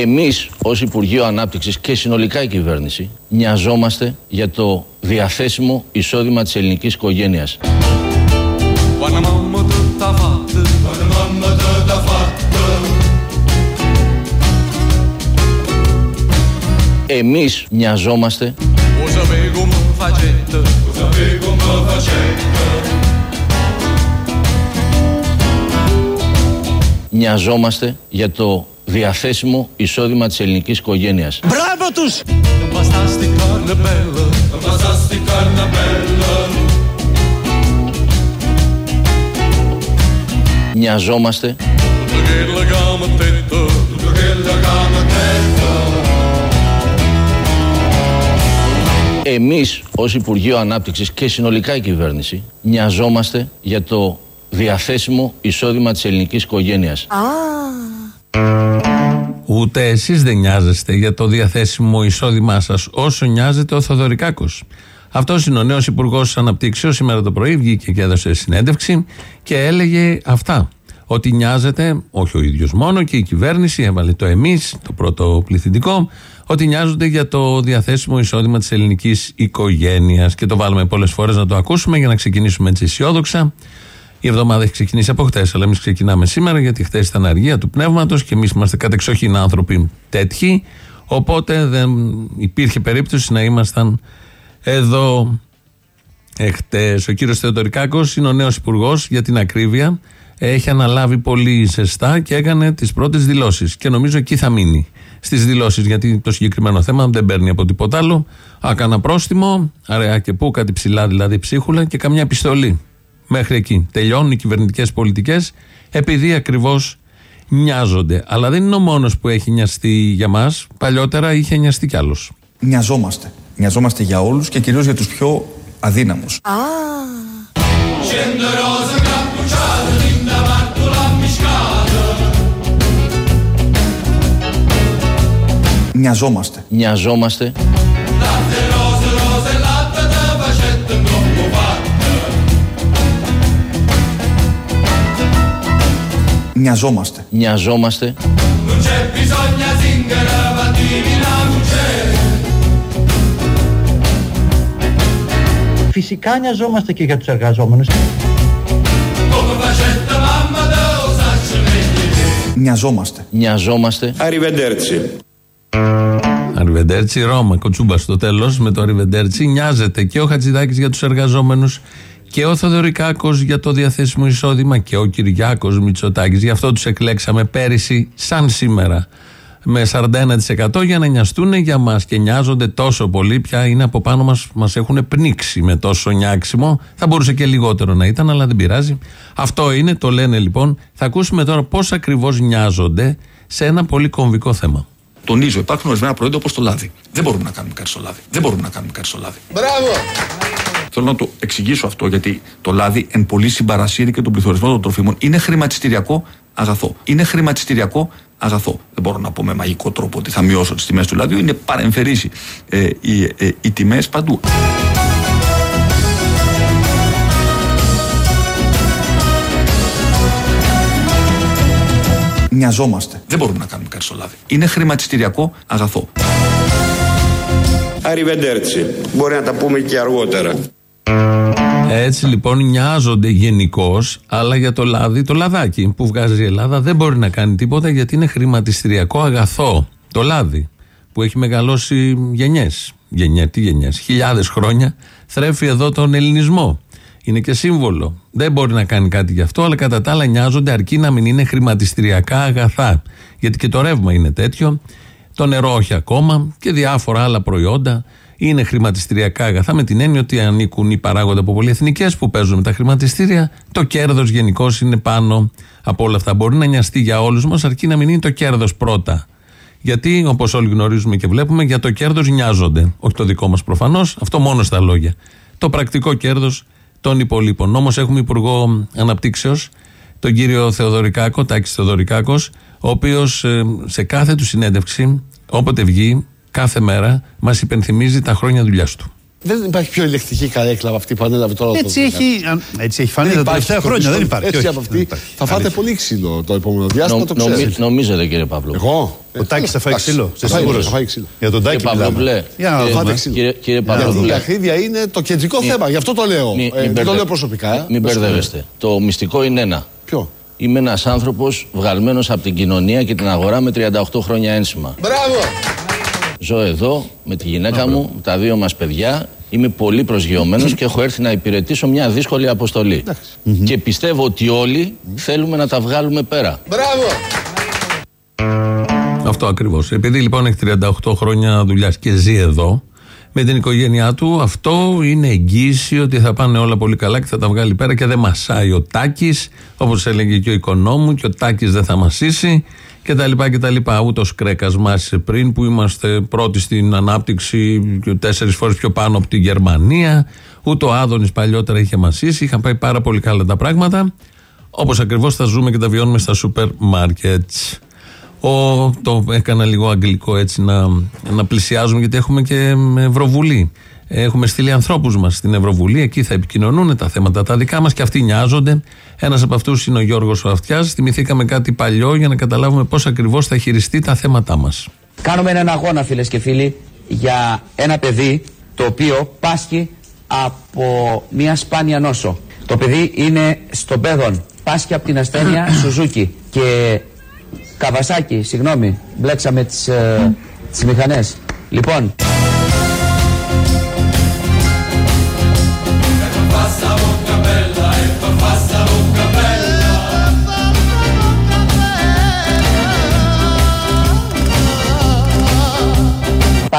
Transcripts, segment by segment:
Εμείς ως Υπουργείο Ανάπτυξης και συνολικά η κυβέρνηση νοιαζόμαστε για το διαθέσιμο εισόδημα της ελληνικής οικογένειας. Εμείς νοιαζόμαστε Νοιαζόμαστε για το διαθέσιμο εισόδημα της ελληνικής οικογένειας. Μπράβο τους! Νοιαζόμαστε Εμείς ως Υπουργείο Ανάπτυξης και συνολικά η κυβέρνηση νοιαζόμαστε για το διαθέσιμο εισόδημα της ελληνικής οικογένειας. Ούτε εσείς δεν νοιάζεστε για το διαθέσιμο εισόδημά σας όσο νοιάζεται ο Θοδωρικάκος. Αυτός είναι ο νέος Υπουργός Αναπτύξεως. Σήμερα το πρωί βγήκε και έδωσε συνέντευξη και έλεγε αυτά. Ότι νοιάζεται, όχι ο ίδιος μόνο, και η κυβέρνηση έβαλε το εμείς, το πρώτο πληθυντικό, ότι νοιάζονται για το διαθέσιμο εισόδημα της ελληνικής οικογένειας. Και το βάλουμε πολλές φορές να το ακούσουμε για να ξεκινήσουμε έτσι αισιόδοξα. Η εβδομάδα έχει ξεκινήσει από χτες, αλλά εμείς ξεκινάμε σήμερα γιατί χτες ήταν αργία του πνεύματος και εμείς είμαστε κατεξοχήν άνθρωποι τέτοιοι. Οπότε δεν υπήρχε περίπτωση να ήμασταν εδώ εχθές. Ο κύριος Θεοδωρικάκος είναι ο νέος υπουργός για την ακρίβεια. Έχει αναλάβει πολύ ζεστά και έκανε τις πρώτες δηλώσεις. Και νομίζω εκεί θα μείνει στις δηλώσεις, γιατί το συγκεκριμένο θέμα δεν παίρνει από τίποτα άλλο. Άκα πρόστιμο, αραιά και πού, κάτι ψηλά δηλαδή ψίχουλα και καμιά επιστολή. Μέχρι εκεί. Τελειώνουν οι κυβερνητικές πολιτικές επειδή ακριβώς νοιάζονται. Αλλά δεν είναι ο μόνος που έχει νοιαστεί για μας. Παλιότερα είχε νοιαστεί κι άλλος. Νοιαζόμαστε. Νοιαζόμαστε για όλους και κυρίως για τους πιο αδύναμους. Νοιαζόμαστε. Νοιαζόμαστε Νοιαζόμαστε. Νοιαζόμαστε Φυσικά νοιαζόμαστε και για τους εργαζόμενους. Νοιαζόμαστε. Νοιαζόμαστε Arrivederci. Αριβεντέρτσι, Ρώμα, κοτσούμπα στο τέλος με το Αριβεντέρτσι. Νοιάζεται και ο Χατζηδάκης για τους εργαζόμενους και ο Θοδωρικάκος για το διαθέσιμο εισόδημα και ο Κυριάκος Μητσοτάκης. Γι' αυτό τους εκλέξαμε πέρυσι, σαν σήμερα, με 41% για να νοιαστούν για μας. Και νοιάζονται τόσο πολύ, πια είναι από πάνω μας, μας έχουν πνίξει με τόσο νιάξιμο. Θα μπορούσε και λιγότερο να ήταν, αλλά δεν πειράζει. Αυτό είναι, το λένε λοιπόν. Θα ακούσουμε τώρα πώς ακριβώς νοιάζονται σε ένα πολύ κομβικό θέμα. Τονίζω, υπάρχουν ορισμένα προϊόντα όπως το λάδι. Δεν μπορούμε να κάνουμε κάτι στο λάδι. Δεν μπορούμε να κάνουμε κάτι στο λάδι. Θέλω να το εξηγήσω αυτό γιατί το λάδι εν πολύ συμπαρασύρει και τον πληθωρισμό των τροφίμων. Είναι χρηματιστηριακό αγαθό. Είναι χρηματιστηριακό αγαθό. Δεν μπορώ να πω με μαγικό τρόπο ότι θα μειώσω τις τιμές του λαδιού. Είναι παρεμφερήσει ε, οι, ε, οι τιμές παντού. Νοιαζόμαστε. Δεν μπορούμε να κάνουμε κάτι στο λάδι. Είναι χρηματιστηριακό αγαθό. Arrivederci. Μπορεί να τα πούμε και αργότερα. Έτσι λοιπόν νοιάζονται γενικώς, αλλά για το λάδι, το λαδάκι που βγάζει η Ελλάδα δεν μπορεί να κάνει τίποτα γιατί είναι χρηματιστηριακό αγαθό. Το λάδι που έχει μεγαλώσει γενιές. Γενιέ, τι γενιές, χιλιάδες χρόνια θρέφει εδώ τον ελληνισμό. Είναι και σύμβολο. Δεν μπορεί να κάνει κάτι γι' αυτό, αλλά κατά τα άλλα νοιάζονται αρκεί να μην είναι χρηματιστηριακά αγαθά. Γιατί και το ρεύμα είναι τέτοιο, το νερό όχι ακόμα και διάφορα άλλα προϊόντα είναι χρηματιστηριακά αγαθά με την έννοια ότι ανήκουν οι παράγοντε από πολυεθνικές που παίζουν με τα χρηματιστήρια. Το κέρδος γενικώς είναι πάνω από όλα αυτά. Μπορεί να νοιαστεί για όλους μας, αρκεί να μην είναι το κέρδος πρώτα. Γιατί, όπως όλοι γνωρίζουμε και βλέπουμε, για το κέρδος νοιάζονται. Όχι το δικό μας προφανώς, αυτό μόνο στα λόγια. Το πρακτικό κέρδος των υπολείπων. Όμως έχουμε Υπουργό Αναπτύξεως, τον κύριο Θεοδωρικάκο, Τάκης Θεοδωρικάκος, ο οποίος ε, σε κάθε του συνέντευξη, όποτε βγει, κάθε μέρα, μας υπενθυμίζει τα χρόνια δουλειάς του. Δεν υπάρχει πιο ηλεκτρική καρέκλα από αυτή που ανέλαβε τώρα Έτσι το έχει, αν- έτσι έχει φανεί Δεν τα υπάρχει τελευταία χρόνια. Δεν υπάρχει. Έτσι όχι, από δεν αυτή υπάρχει. θα φάτε Αλήθεια. πολύ ξύλο το επόμενο διάστημα, Νο- το νομι- ξέρετε. νομίζετε κύριε Παύλο. Εγώ. Ο Τάκης θα φάει εντάξει. ξύλο. Θα Είσαι φάει- σίγουρος; θα φάει ξύλο. Για τον Τάκη Κύριε μιλάμε. Παυλοπλέ, Για να κύριε- φάτε δούμε. ξύλο. Κύριε, κύριε Γιατί η Παυλοπλέ, ακρίβεια είναι το κεντρικό θέμα. Γι' αυτό το λέω. μη- Ε, μην Δεν το μπερδε- λέω προσωπικά. ε. Μην Δεν το μπερδεύεστε. Το μυστικό είναι ένα. Ποιο; Είμαι ένας άνθρωπος βγαλμένος από την κοινωνία και την αγορά με 38 χρόνια ένσημα. Μπράβο. Ζω εδώ με τη γυναίκα μου, τα δύο μας παιδιά. Είμαι πολύ προσγειωμένος και έχω έρθει να υπηρετήσω μια δύσκολη αποστολή. Και πιστεύω ότι όλοι θέλουμε να τα βγάλουμε πέρα. Μπράβο. Αυτό ακριβώς. Επειδή λοιπόν έχει 38 χρόνια δουλειάς και ζει εδώ με την οικογένειά του, αυτό είναι εγγύηση ότι θα πάνε όλα πολύ καλά και θα τα βγάλει πέρα και δεν μασάει ο Τάκης, όπως έλεγε και ο οικονόμου, και ο Τάκης δεν θα μασίσει κτλ. κτλ. Ούτως κρέκας μάσησε πριν που είμαστε πρώτοι στην ανάπτυξη και τέσσερις φορές πιο πάνω από τη Γερμανία. Ούτε ο Άδωνης παλιότερα είχε μασίσει. Είχαν πάει πάρα πολύ καλά τα πράγματα. Όπως ακριβώς θα ζούμε και τα βιώνουμε στα σούπερ μάρκετς. Ο, το έκανα λίγο αγγλικό έτσι να, να πλησιάζουμε γιατί έχουμε και Ευρωβουλή. Έχουμε στείλει ανθρώπους μας στην Ευρωβουλή, εκεί θα επικοινωνούν τα θέματα τα δικά μας και αυτοί νοιάζονται. Ένας από αυτούς είναι ο Γιώργος Αυτιάς. Θυμηθήκαμε κάτι παλιό για να καταλάβουμε πώς ακριβώς θα χειριστεί τα θέματά μας. Κάνουμε έναν αγώνα φίλες και φίλοι για ένα παιδί το οποίο πάσχει από μια σπάνια νόσο. Το παιδί είναι στον παιδόν, πάσχει από την ασθένεια Σουζούκι και Καβασάκι, συγγνώμη, μπλέξαμε τις, ε, τις μηχανές. Λοιπόν,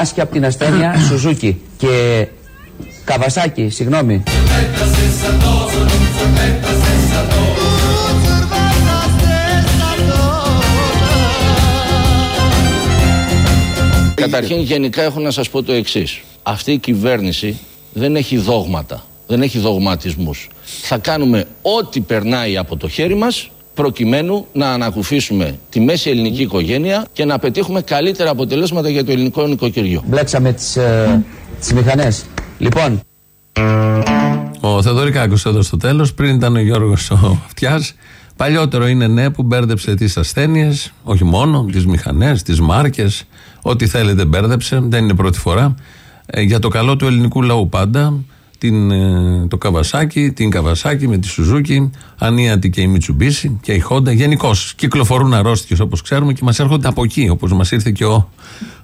πάσχει από την ασθένεια Σουζούκι και Καβασάκι, συγγνώμη. Καταρχήν, γενικά έχω να σας πω το εξής. Αυτή η κυβέρνηση δεν έχει δόγματα, δεν έχει δογματισμούς. Θα κάνουμε ό,τι περνάει από το χέρι μας προκειμένου να ανακουφίσουμε τη μέση ελληνική οικογένεια και να πετύχουμε καλύτερα αποτελέσματα για το ελληνικό νοικοκυριό. Μπλέξαμε τις, ε, τις μηχανές. Λοιπόν, Ο Θεοδωρικάκος εδώ στο τέλος, πριν ήταν ο Γιώργος ο Αυτιά. Παλιότερο είναι ναι που μπέρδεψε τις ασθένειες, όχι μόνο, τις μηχανές, τις μάρκες, ό,τι θέλετε μπέρδεψε, δεν είναι πρώτη φορά. Ε, για το καλό του ελληνικού λαού πάντα, την, ε, το Καβασάκι, την Καβασάκι με τη Σουζούκι, ανίατη και η Μιτσουμπίση και η Χόντα. Γενικώ κυκλοφορούν αρρώστιες όπως ξέρουμε και μας έρχονται από εκεί, όπως μας ήρθε και ο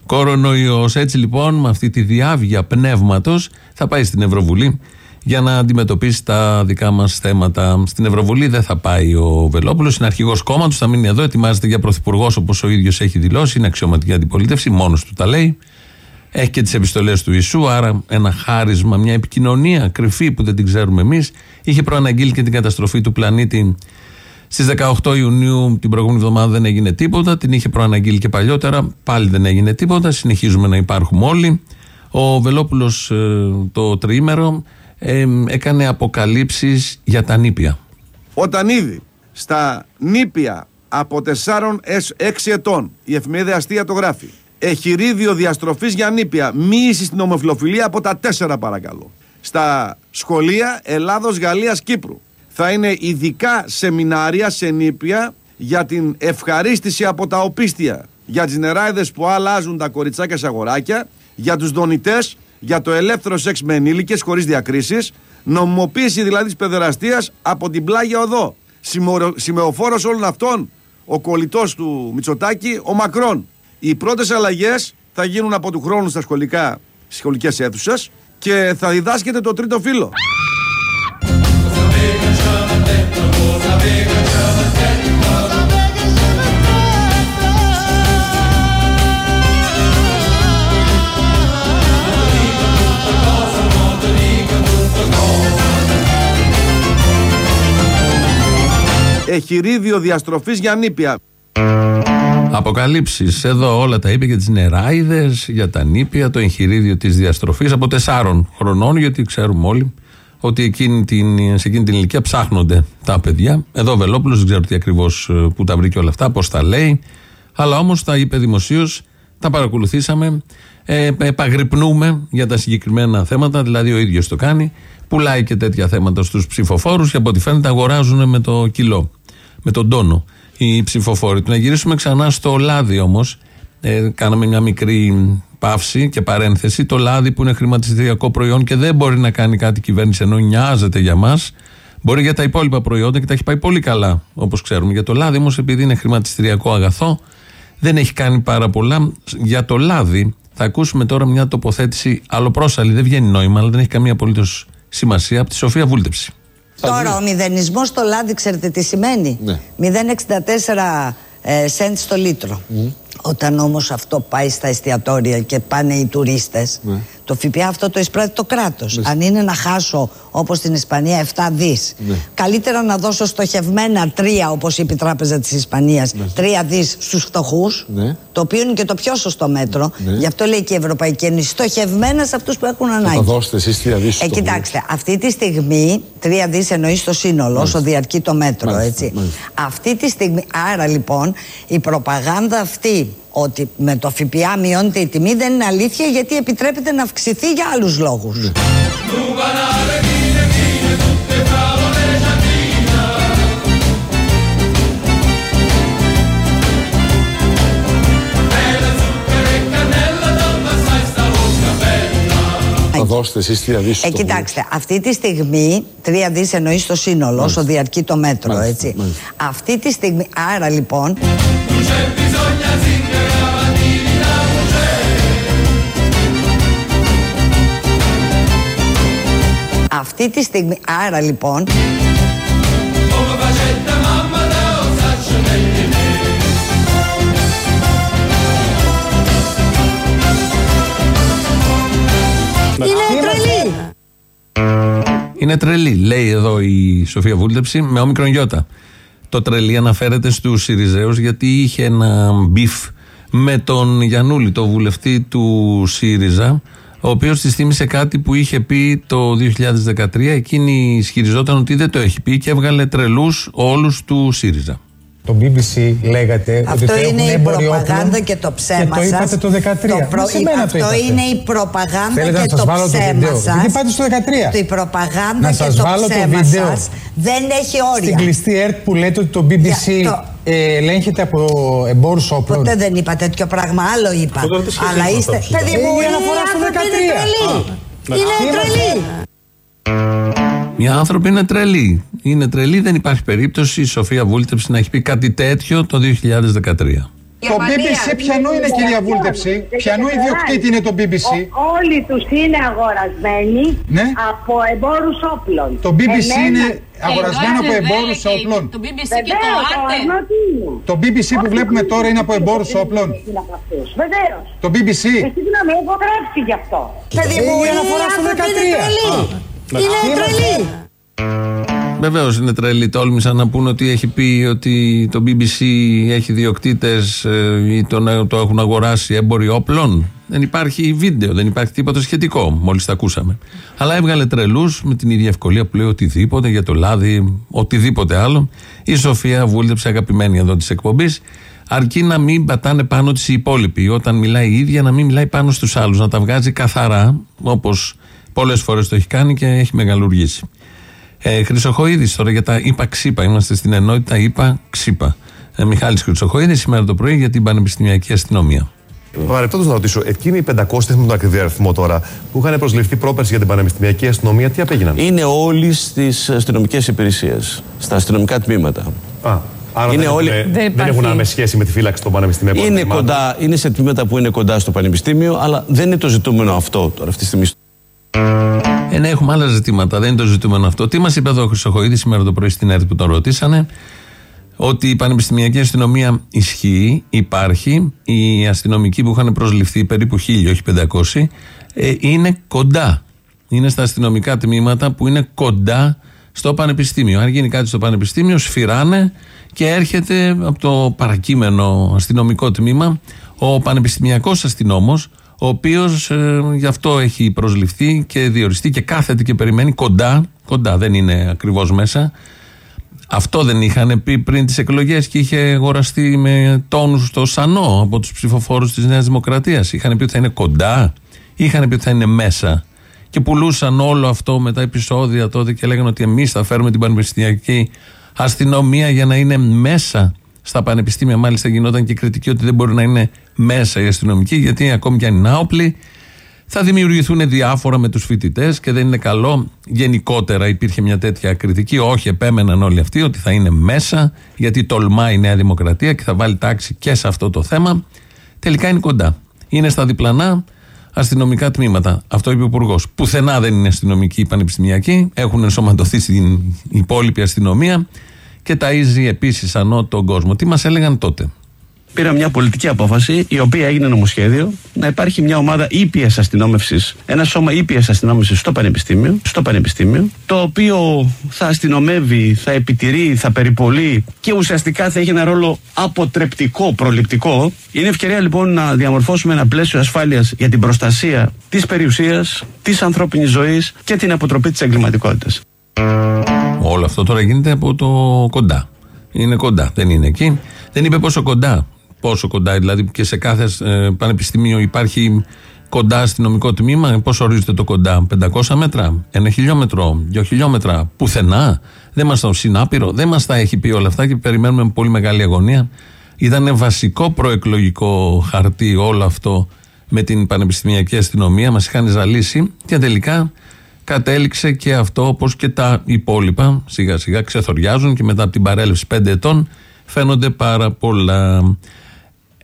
κορονοϊός. Έτσι λοιπόν, με αυτή τη διάβια πνεύματος, θα πάει στην Ευρωβουλή για να αντιμετωπίσει τα δικά μας θέματα. Στην Ευρωβουλή δεν θα πάει ο Βελόπουλος, είναι αρχηγός κόμματος, θα μείνει εδώ, ετοιμάζεται για πρωθυπουργός όπως ο ίδιος έχει δηλώσει, είναι αξιωματική αντιπολίτευση, μόνος του τα λέει. Έχει και τις επιστολές του Ιησού, άρα ένα χάρισμα, μια επικοινωνία κρυφή που δεν την ξέρουμε εμείς. Είχε προαναγγείλει και την καταστροφή του πλανήτη Στις 18 Ιουνίου την προηγούμενη εβδομάδα δεν έγινε τίποτα. Την είχε προαναγγείλει και παλιότερα. Πάλι δεν έγινε τίποτα. Συνεχίζουμε να υπάρχουμε όλοι. Ο Βελόπουλος το τριήμερο ε, έκανε αποκαλύψεις για τα νήπια. Όταν ήδη στα νήπια από 4 έως 6 ετών η εφημερίδα Αστεία το γράφει εχειρίδιο διαστροφής για νήπια μοίηση στην ομοφιλοφιλία από τα 4 παρακαλώ. Στα σχολεία Ελλάδος, Γαλλίας, Κύπρου. Θα είναι ειδικά σεμινάρια σε νήπια για την ευχαρίστηση από τα οπίστια. Για τις νεράιδες που αλλάζουν τα κοριτσάκια σε αγοράκια. Για τους δονητές για το ελεύθερο σεξ με ενήλικες χωρίς διακρίσεις. Νομιμοποίηση δηλαδή της παιδεραστίας από την πλάγια οδό. Σημερο- σημεοφόρος όλων αυτών ο κολλητός του Μητσοτάκη ο Μακρόν οι πρώτες αλλαγές θα γίνουν από του χρόνου στα σχολικά στις σχολικές αίθουσες και θα διδάσκεται το τρίτο φύλλο. Εχειρίδιο διαστροφής για νήπια Αποκαλύψεις. Εδώ όλα τα είπε για τις νεράιδες, για τα νήπια, το εγχειρίδιο της διαστροφής από τεσσάρων χρονών, γιατί ξέρουμε όλοι ότι εκείνη την, σε εκείνη την ηλικία ψάχνονται τα παιδιά. Εδώ ο Βελόπουλος δεν ξέρω τι ακριβώς που τα βρήκε όλα αυτά, πώς τα λέει. Αλλά όμως τα είπε δημοσίως τα παρακολουθήσαμε. Ε, επαγρυπνούμε για τα συγκεκριμένα θέματα, δηλαδή ο ίδιος το κάνει. Πουλάει και τέτοια θέματα στους ψηφοφόρους και από ό,τι φαίνεται αγοράζουν με το κιλό, με τον τόνο οι ψηφοφόροι. Να γυρίσουμε ξανά στο λάδι όμως. Ε, κάναμε μια μικρή παύση και παρένθεση. Το λάδι που είναι χρηματιστηριακό προϊόν και δεν μπορεί να κάνει κάτι η κυβέρνηση ενώ νοιάζεται για μας. Μπορεί για τα υπόλοιπα προϊόντα και τα έχει πάει πολύ καλά, όπως ξέρουμε. Για το λάδι όμως, επειδή είναι χρηματιστηριακό αγαθό, δεν έχει κάνει πάρα πολλά. Για το λάδι θα ακούσουμε τώρα μια τοποθέτηση αλλοπρόσαλη. Δεν βγαίνει νόημα, αλλά δεν έχει καμία απολύτως σημασία από τη Σοφία Βούλτεψη. Τώρα ο μηδενισμός στο λάδι, ξέρετε τι σημαίνει; Ναι. 0,64 ε, σέντ στο λίτρο. Όταν όμως αυτό πάει στα εστιατόρια και πάνε οι τουρίστες, Ναι. το ΦΠΑ αυτό το εισπράττει το κράτος. Αν είναι να χάσω όπως στην Ισπανία 7 δις, Ναι. καλύτερα να δώσω στοχευμένα 3 όπως είπε η Τράπεζα της Ισπανίας, 3 δις στους φτωχούς, Ναι. το οποίο είναι και το πιο σωστό μέτρο. Ναι. Γι' αυτό λέει και η Ευρωπαϊκή Ένωση, στοχευμένα σε αυτούς που έχουν Θα ανάγκη. τα δώσετε εσείς τι αδίσει. Ε, κοιτάξτε, αυτή τη στιγμή, τρία δις εννοείς στο σύνολο, όσο διαρκεί το μέτρο, Μάλιστα, έτσι. μάλιστα. Αυτή τη στιγμή, άρα λοιπόν, η προπαγάνδα αυτή ότι με το ΦΠΑ μειώνεται η τιμή δεν είναι αλήθεια γιατί επιτρέπεται να αυξηθεί για άλλους λόγους. Ναι. Θα δώσετε εσείς τι αδίσει. Ε, κοιτάξτε, αυτή τη στιγμή, τρία δις εννοείς στο σύνολο, όσο διαρκεί το μέτρο, Μάλιστα, έτσι. μάλιστα. Αυτή τη στιγμή, άρα λοιπόν, αυτή τη στιγμή, άρα λοιπόν, είναι τρελή. Είναι τρελή, λέει εδώ η Σοφία Βούλτεψη, με όμικρον γιώτα. Το τρελή αναφέρεται στους Συριζαίους γιατί είχε ένα beef με τον Γιαννούλη, το βουλευτή του ΣΥΡΙΖΑ, ο οποίος της θύμισε κάτι που είχε πει το 2013. Εκείνη ισχυριζόταν ότι δεν το έχει πει και έβγαλε τρελούς όλους του ΣΥΡΙΖΑ. Το BBC λέγατε ότι Αυτό το είναι έχουν η εμπόριο προπαγάνδα όπλων και το ψέμα Και το σας. είπατε το 13. προ- Μα σε μένα το Αυτό είπατε. είναι η προπαγάνδα Θέλετε και να σας το βάλω το ψέμα βίντεο. σας. Γιατί πάτε στο 13. Το η προπαγάνδα Να και σας το βάλω το ψέμα βίντεο. σας δεν έχει όρια. Στην κλειστή ΕΡΤ που λέτε ότι το BBC Για το- ε, ελέγχεται από εμπόρους όπλων. Ποτέ δεν είπα τέτοιο πράγμα, άλλο είπα. Αυτό τώρα τι σχέση Αλλά έχει με είστε. αυτό που Παιδί είπα. μου, Ε, η είναι αναφορά στο άνθρωποι, είναι 13. τρελή. Α, Είναι εντάξει. τρελή. Οι άνθρωποι είναι τρελοί. Είναι τρελοί, δεν υπάρχει περίπτωση η Σοφία Βούλτεψη να έχει πει κάτι τέτοιο το 2013. Το BBC ποιανού είναι κυρία Βούλτεψη, ποιανού ιδιοκτήτη είναι το BBC; Όλοι τους είναι αγορασμένοι Ναι. από εμπόρους όπλων. Το BBC Εμένα- είναι αγορασμένο από εμπόρους όπλων. Το BBC και το Άρτε. Το BBC που βλέπουμε τώρα είναι από εμπόρους όπλων. Βεβαίως. Το BBC. Ε, Συγγνώμη, έχω γράψει γι' αυτό. Παιδί μου, Ε, η είναι αναφορά στο άνθρωποι, 13. Είναι τρελή. Α, Είναι εντάξει. τρελή. Βεβαίως είναι τρελή. Τόλμησαν να πούνε ότι έχει πει ότι το BBC έχει διοκτήτες ή το, το έχουν αγοράσει έμποροι όπλων. Δεν υπάρχει βίντεο, δεν υπάρχει τίποτα σχετικό. Μόλις τα ακούσαμε. Αλλά έβγαλε τρελούς με την ίδια ευκολία που λέει οτιδήποτε για το λάδι, οτιδήποτε άλλο. Η Σοφία βούλτεψε αγαπημένη εδώ της εκπομπής. Αρκεί να μην πατάνε πάνω της οι υπόλοιποι. Όταν μιλάει η ίδια, να μην μιλάει πάνω στους άλλους. Να τα βγάζει καθαρά, όπως πολλές φορές το έχει κάνει και έχει μεγαλουργήσει. Ε, Χρυσοχοίδης τώρα για τα είπα ξύπα. Είμαστε στην ενότητα είπα ξύπα. Ε, Μιχάλης Χρυσοχοίδης σήμερα το πρωί για την Πανεπιστημιακή Αστυνομία. Παρεπτόντως να ρωτήσω, εκείνοι οι 500 με τον ακριβή αριθμό τώρα που είχαν προσληφθεί πρόπερση για την Πανεπιστημιακή Αστυνομία, τι απέγιναν; Είναι όλοι στις αστυνομικές υπηρεσίες, στα αστυνομικά τμήματα. Α, άρα Είναι δεν, όλοι- έχουν, Δεν δεν υπάρχει- έχουν άμεση σχέση με τη φύλαξη των πανεπιστημιακών Είναι, τμήματων. κοντά, είναι σε τμήματα που είναι κοντά στο πανεπιστήμιο, αλλά δεν είναι το ζητούμενο αυτό τώρα αυτή τη στιγμή. Ε, ναι, έχουμε άλλα ζητήματα. Δεν είναι το ζητούμενο αυτό. Τι μας είπε εδώ ο Χρυσοχοίδης σήμερα το πρωί στην ΕΡΤ που τον ρωτήσανε; Ότι η πανεπιστημιακή αστυνομία ισχύει, υπάρχει. Οι αστυνομικοί που είχαν προσληφθεί, περίπου χίλιοι, όχι 500, ε, είναι κοντά. Είναι στα αστυνομικά τμήματα που είναι κοντά στο πανεπιστήμιο. Αν γίνει κάτι στο πανεπιστήμιο, σφυράνε και έρχεται από το παρακείμενο αστυνομικό τμήμα ο πανεπιστημιακός αστυνόμος ο οποίος ε, γι' αυτό έχει προσληφθεί και διοριστεί και κάθεται και περιμένει κοντά, κοντά δεν είναι ακριβώς μέσα, Αυτό δεν είχαν πει πριν τις εκλογές και είχε αγοραστεί με τόνους στο σανό από τους ψηφοφόρους της Νέας Δημοκρατίας. Είχαν πει ότι θα είναι κοντά, είχαν πει ότι θα είναι μέσα. Και πουλούσαν όλο αυτό με τα επεισόδια τότε και λέγανε ότι εμείς θα φέρουμε την πανεπιστημιακή αστυνομία για να είναι μέσα στα πανεπιστήμια. Μάλιστα γινόταν και κριτική ότι δεν μπορεί να είναι μέσα η αστυνομική, γιατί ακόμη και αν είναι άοπλοι, θα δημιουργηθούν διάφορα με τους φοιτητές και δεν είναι καλό. Γενικότερα υπήρχε μια τέτοια κριτική. Όχι, επέμεναν όλοι αυτοί ότι θα είναι μέσα, γιατί τολμάει η Νέα Δημοκρατία και θα βάλει τάξη και σε αυτό το θέμα. Τελικά είναι κοντά. Είναι στα διπλανά αστυνομικά τμήματα. Αυτό είπε ο Υπουργός. Πουθενά δεν είναι αστυνομική πανεπιστημιακή. Έχουν ενσωματωθεί στην υπόλοιπη αστυνομία και ταΐζει επίσης ανώ τον κόσμο. Τι μας έλεγαν τότε; Πήρα μια πολιτική απόφαση, η οποία έγινε νομοσχέδιο, να υπάρχει μια ομάδα ήπιας αστυνόμευσης, ένα σώμα ήπιας αστυνόμευσης στο Πανεπιστήμιο, στο Πανεπιστήμιο, το οποίο θα αστυνομεύει, θα επιτηρεί, θα περιπολεί και ουσιαστικά θα έχει ένα ρόλο αποτρεπτικό, προληπτικό. Είναι ευκαιρία λοιπόν να διαμορφώσουμε ένα πλαίσιο ασφάλειας για την προστασία της περιουσίας, της ανθρώπινης ζωής και την αποτροπή της εγκληματικότητας. Όλο αυτό τώρα γίνεται από το κοντά. Είναι κοντά, δεν είναι εκεί. Δεν είπε πόσο κοντά. Πόσο κοντά, δηλαδή και σε κάθε ε, πανεπιστήμιο υπάρχει κοντά αστυνομικό τμήμα. Πώς ορίζεται το κοντά, 500 μέτρα, ένα χιλιόμετρο, δύο χιλιόμετρα, πουθενά. Δεν μας το συνάπειρο, δεν μας τα έχει πει όλα αυτά και περιμένουμε με πολύ μεγάλη αγωνία. Ήταν βασικό προεκλογικό χαρτί όλο αυτό με την πανεπιστημιακή αστυνομία. Μας είχαν ζαλίσει και τελικά κατέληξε και αυτό όπως και τα υπόλοιπα σιγά σιγά ξεθοριάζουν και μετά από την παρέλευση 5 ετών φαίνονται πάρα πολλά.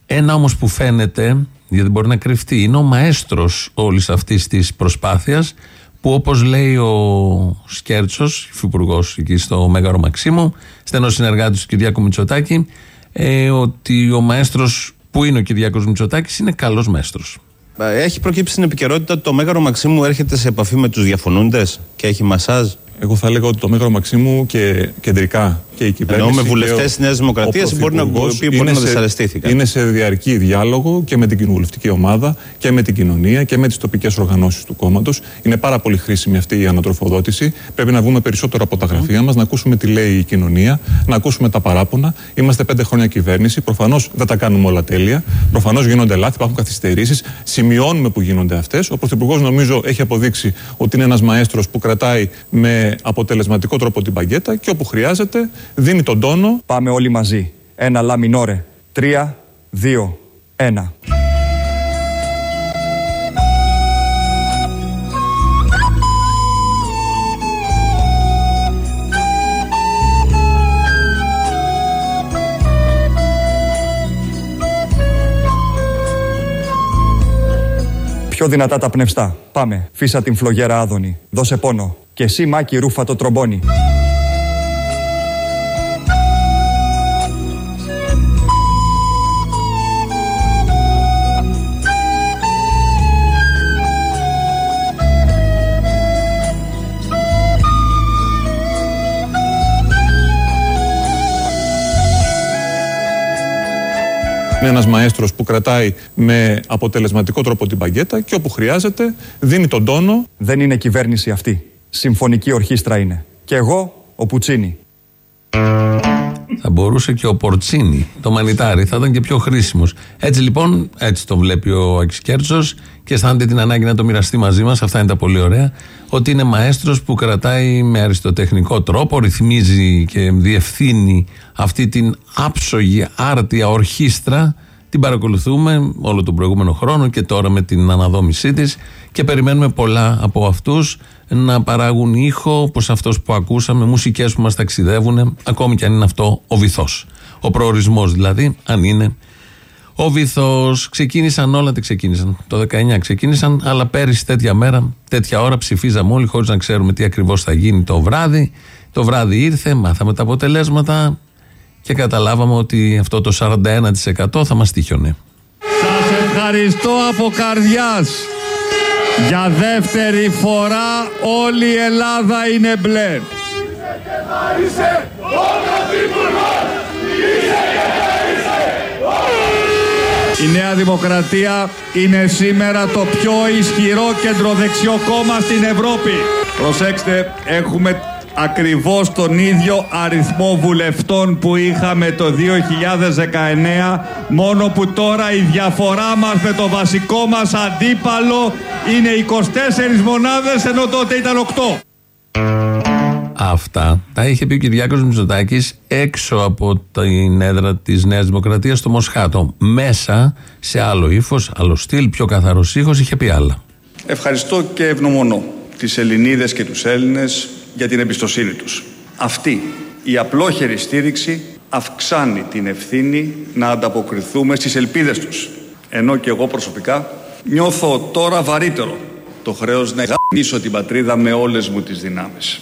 Ένα όμως που φαίνεται, γιατί μπορεί να κρυφτεί, είναι ο μαέστρος όλης αυτής της προσπάθειας που όπως λέει ο Σκέρτσος, υφυπουργός εκεί στο Μέγαρο Μαξίμου, στενός συνεργάτης του Κυριάκου Μητσοτάκη, ε, ότι ο μαέστρος που είναι ο Κυριάκος Μητσοτάκης είναι καλός μαέστρος. Έχει προκύψει στην επικαιρότητα ότι το Μέγαρο Μαξίμου έρχεται σε επαφή με τους διαφωνούντες και έχει μασάζ. Εγώ θα λέγω ότι το Μέγαρο Μαξίμου και κεντρικά και η κυβέρνηση. Ενώ με βουλευτές της Νέας Δημοκρατίας μπορεί να, μπορεί να δυσαρεστήθηκαν. Είναι σε διαρκή διάλογο και με την κοινοβουλευτική ομάδα και με την κοινωνία και με τις τοπικές οργανώσεις του κόμματος. Είναι πάρα πολύ χρήσιμη αυτή η ανατροφοδότηση. Πρέπει να βγούμε περισσότερο από τα γραφεία μας, να ακούσουμε τι λέει η κοινωνία, να ακούσουμε τα παράπονα. Είμαστε πέντε χρόνια κυβέρνηση. Προφανώς δεν τα κάνουμε όλα τέλεια. Προφανώς γίνονται λάθη, υπάρχουν καθυστερήσεις. Σημειώνουμε που γίνονται αυτές. Ο Πρωθυπουργός νομίζω έχει αποδείξει ότι είναι ένας μαέστρος που κρατάει με αποτελεσματικό τρόπο την παγκέτα και όπου χρειάζεται δίνει τον τόνο. Πάμε όλοι μαζί. Ένα λαμινόρε. Τρία, δύο, ένα. Πιο δυνατά τα πνευστά. Πάμε. Φύσα την φλογέρα άδωνη. Δώσε πόνο. Και εσύ Μάκη ρούφα το τρομπόνι. Είναι ένας μαέστρος που κρατάει με αποτελεσματικό τρόπο την παγκέτα και όπου χρειάζεται δίνει τον τόνο. Δεν είναι κυβέρνηση αυτή. Συμφωνική ορχήστρα είναι. Και εγώ ο Πουτσίνη. Θα μπορούσε και ο Πορτσίνη, το μανιτάρι, θα ήταν και πιο χρήσιμος. Έτσι λοιπόν, έτσι το βλέπει ο Αξικέρτσο και αισθάνεται την ανάγκη να το μοιραστεί μαζί μας. Αυτά είναι τα πολύ ωραία. Ότι είναι μαέστρος που κρατάει με αριστοτεχνικό τρόπο, ρυθμίζει και διευθύνει αυτή την άψογη, άρτια ορχήστρα. Την παρακολουθούμε όλο τον προηγούμενο χρόνο και τώρα με την αναδόμησή της και περιμένουμε πολλά από αυτούς να παράγουν ήχο όπως αυτός που ακούσαμε, μουσικές που μας ταξιδεύουν, ακόμη και αν είναι αυτό ο βυθός. Ο προορισμός δηλαδή, αν είναι ο βυθός. Ξεκίνησαν όλα, τι ξεκίνησαν. Το 19 ξεκίνησαν, αλλά πέρυσι τέτοια μέρα, τέτοια ώρα ψηφίζαμε όλοι χωρίς να ξέρουμε τι ακριβώς θα γίνει το βράδυ. Το βράδυ ήρθε, μάθαμε τα αποτελέσματα και καταλάβαμε ότι αυτό το 41% θα μας τύχιωνε. Σας ευχαριστώ από καρδιάς. Για δεύτερη φορά όλη η Ελλάδα είναι μπλε. Η Νέα Δημοκρατία είναι σήμερα το πιο ισχυρό κεντροδεξιό κόμμα στην Ευρώπη. Προσέξτε, έχουμε ακριβώς τον ίδιο αριθμό βουλευτών που είχαμε το 2019 μόνο που τώρα η διαφορά μας με το βασικό μας αντίπαλο είναι 24 μονάδες ενώ τότε ήταν 8. Αυτά τα είχε πει ο Κυριάκος Μητσοτάκης έξω από την έδρα της Νέας Δημοκρατίας στο Μοσχάτο. Μέσα σε άλλο ύφος, άλλο στυλ, πιο καθαρός ήχος, είχε πει άλλα. Ευχαριστώ και ευγνωμονώ τις Ελληνίδες και τους Έλληνες για την εμπιστοσύνη τους. Αυτή η απλόχερη στήριξη αυξάνει την ευθύνη να ανταποκριθούμε στις ελπίδες τους. Ενώ και εγώ προσωπικά νιώθω τώρα βαρύτερο το χρέος να γαμίσω την πατρίδα με όλες μου τις δυνάμεις.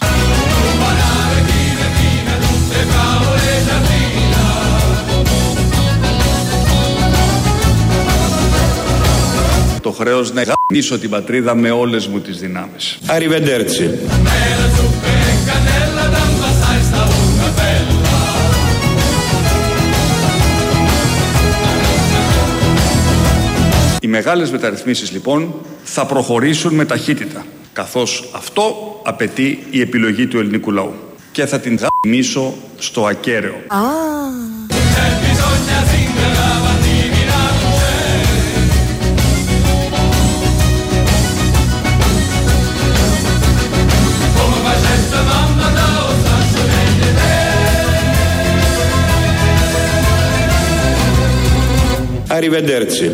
Το χρέος να γαμίσω την πατρίδα με όλες μου τις δυνάμεις. Arrivederci. Οι μεγάλες μεταρρυθμίσεις λοιπόν θα προχωρήσουν με ταχύτητα, καθώς αυτό απαιτεί η επιλογή του ελληνικού λαού. Και θα την γαμίσω στο ακέραιο. Arrivederci.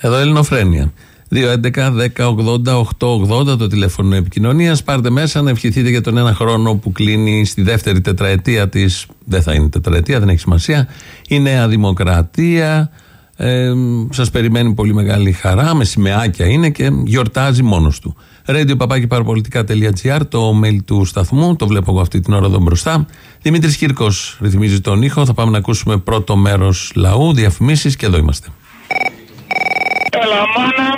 Εδώ Ελληνοφρένια. 2.11.10.80.880 το τηλέφωνο επικοινωνίας. Πάρτε μέσα να ευχηθείτε για τον ένα χρόνο που κλείνει στη δεύτερη τετραετία της. Δεν θα είναι τετραετία, δεν έχει σημασία. Η Νέα Δημοκρατία. Ε, Σας περιμένει πολύ μεγάλη χαρά. Με σημαίακια είναι και γιορτάζει μόνος του. Radio το mail του σταθμού. Το βλέπω εγώ αυτή την ώρα εδώ μπροστά. Δημήτρης Κύρκος ρυθμίζει τον ήχο. Θα πάμε να ακούσουμε πρώτο μέρος λαού, διαφημίσεις και εδώ είμαστε. Έλα, μάνα μου!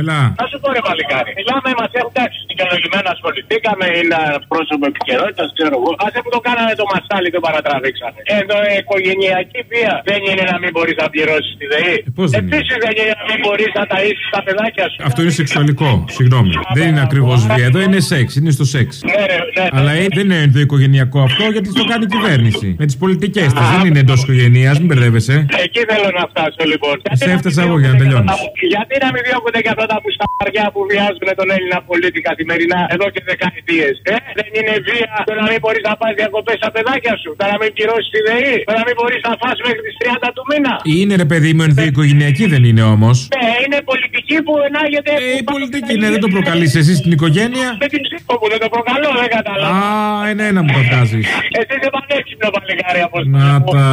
Έλα. Να σου πω ρε παλικάρι. Μιλάμε, μας έχουν εντάξει δικαιολογημένα ασχοληθήκαμε, είναι πρόσωπο επικαιρότητας, ξέρω εγώ. Άσε που το κάνανε το μασάλι, το παρατραβήξανε. Εδώ η οικογενειακή βία δεν είναι να μην μπορείς να πληρώσεις τη ΔΕΗ. πώς δεν είναι; Επίσης δεν είναι να μην μπορείς να ταΐσει τα παιδάκια σου. Αυτό είναι σεξουαλικό. Συγγνώμη. Δεν είναι ακριβώς βία. Εδώ είναι σεξ. Είναι στο σεξ. Ναι, ρε, ναι. Αλλά ε, δεν είναι το οικογενειακό αυτό γιατί το κάνει η κυβέρνηση. Με τις πολιτικές της. Δεν είναι εντός οικογένειας, μην μπερδεύεσαι. Εκεί θέλω να φτάσω λοιπόν. Σε έφτασα εγώ για να τελειώνεις. Γιατί να μην διώκονται και αυτά τα μουσταριά που βιάζουν τον Έλληνα πολίτη καθημερινά εδώ και δεκαετίες. Ε, δεν είναι βία το να μην μπορείς να πάει διακοπές στα παιδάκια σου, το να μην πληρώσεις τη ΔΕΗ, το να μην μπορείς να φας μέχρι τις 30 του μήνα. Είναι ρε παιδί μου ενδοοικογενειακή δεν είναι όμως. Ναι, είναι πολιτική που ενάγεται. Ε, η πολιτική είναι, δεν το προκαλείς εσύ στην οικογένεια. Με την ψήφο μου δεν το προκαλώ, δεν κατάλαβα. Α, ένα-ένα μου το βγάζεις. Εσύ είσαι πανέξυπνο παλικάρι από Να τα.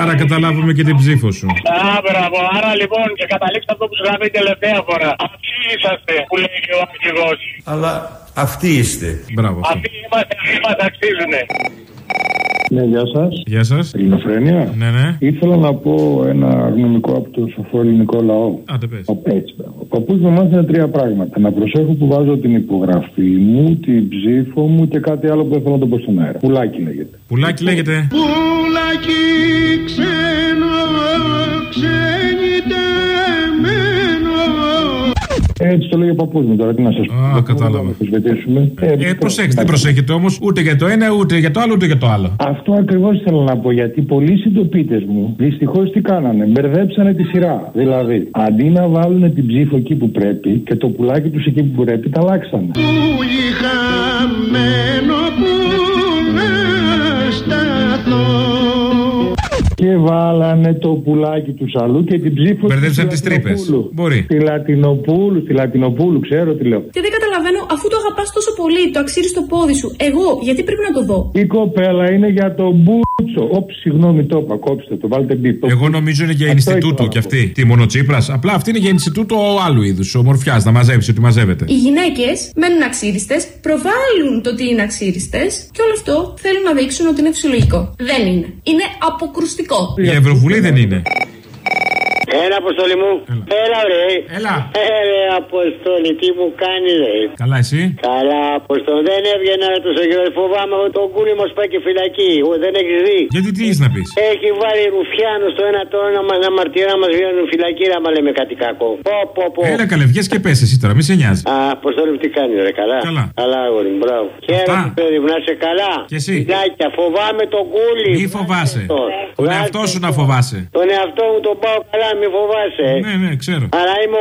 Άρα καταλάβουμε και την ψήφο σου. Α, μπράβο. Άρα λοιπόν και καταλήξτε αυτό που σου είχα πει τελευταία φορά. Αυτοί είσαστε που λέει και ο αρχηγό. Αλλά αυτοί είστε. Μπράβο. Αυτοί είμαστε, αυτοί μας αξίζουνε. Ναι, γεια σας. Γεια σας. Ελληνοφρένεια. Ναι, ναι. Ήθελα να πω ένα γνωμικό από το σοφό ελληνικό λαό. Άντε πες. Ο, έτσι, ο παππούς μου μάθανε τρία πράγματα. Να προσέχω που βάζω την υπογραφή μου, την ψήφο μου και κάτι άλλο που δεν θέλω να το πω στον αέρα. Πουλάκι λέγεται. Πουλάκι λέγεται. Πουλάκι ξένο, Έτσι το λέει ο παππούς μου τώρα, τι να σας πω. Α, κατάλαβα. Να αμφισβητήσουμε. Ε, προσέξτε, δεν προσέχετε όμως ούτε για το ένα, ούτε για το άλλο, ούτε για το άλλο. Αυτό ακριβώς θέλω να πω γιατί πολλοί συντοπίτες μου δυστυχώς τι κάνανε. Μπερδέψανε τη σειρά. Δηλαδή, αντί να βάλουν την ψήφο εκεί που πρέπει και το πουλάκι τους εκεί που πρέπει, τα αλλάξανε. Πουλί χαμένο που Και βάλανε το πουλάκι τους αλλού και την ψήφο Μπερδέψαν τις τρύπες. Μπορεί. Τη Λατινοπούλου, τη Λατινοπούλου, ξέρω τι λέω. Και δεν καταλαβαίνω, αφού το αγαπάς τόσο πολύ, το αξίζεις στο πόδι σου. Εγώ, γιατί πρέπει να το δω; Η κοπέλα είναι για τον μπούτσο. Όπ, συγγνώμη, το είπα, κόψτε το, βάλτε μπίπ. Εγώ νομίζω είναι για Αυτό Ινστιτούτο ήθελα κι να πω. αυτή. Τι μόνο Τσίπρας; Απλά αυτή είναι για Ινστιτούτο άλλου είδους. Ομορφιά, να μαζέψει ότι μαζεύεται. Οι γυναίκες μένουν αξίριστες, προβάλλουν το ότι είναι αξίριστες και όλο αυτό θέλουν να δείξουν ότι είναι φυσιολογικό. Δεν είναι. Είναι αποκρουστικό. Η Ευρωβουλή δεν είναι. Έλα, Αποστολή μου. Έλα, ρε. Έλα. Έλα, Αποστολή, τι μου κάνεις, ρε. Καλά, εσύ; Καλά, Αποστολή. Δεν έβγαινα ρε, τόσο καιρό. Φοβάμαι ότι το κούλι μα πάει και φυλακή. Ο, Δεν έχεις δει; Γιατί τι έχεις να πεις; Έχει βάλει ρουφιάνο στο ένα τόνο να μα να μαρτυρά μας βγαίνουν φυλακή, να μας λέμε κάτι κακό. Πω, πω, πω. Έλα, καλέ, βγες και πες εσύ τώρα, μη σε νοιάζει. Α, Αποστολή, μου, τι κάνεις, ρε, καλά; Καλά. Καλά, αγόρι μου, μπράβο. Χαίρομαι, παιδί μου, να είσαι καλά. Και εσύ; Φιλάκια, φοβάμαι τον Κούλη. Μη φοβάσαι. Τον εαυτό σου να φοβάσαι. Τον εαυτό μου τον πάω καλά, μη φοβάσαι. Ναι, ναι, ξέρω. Αλλά είμαι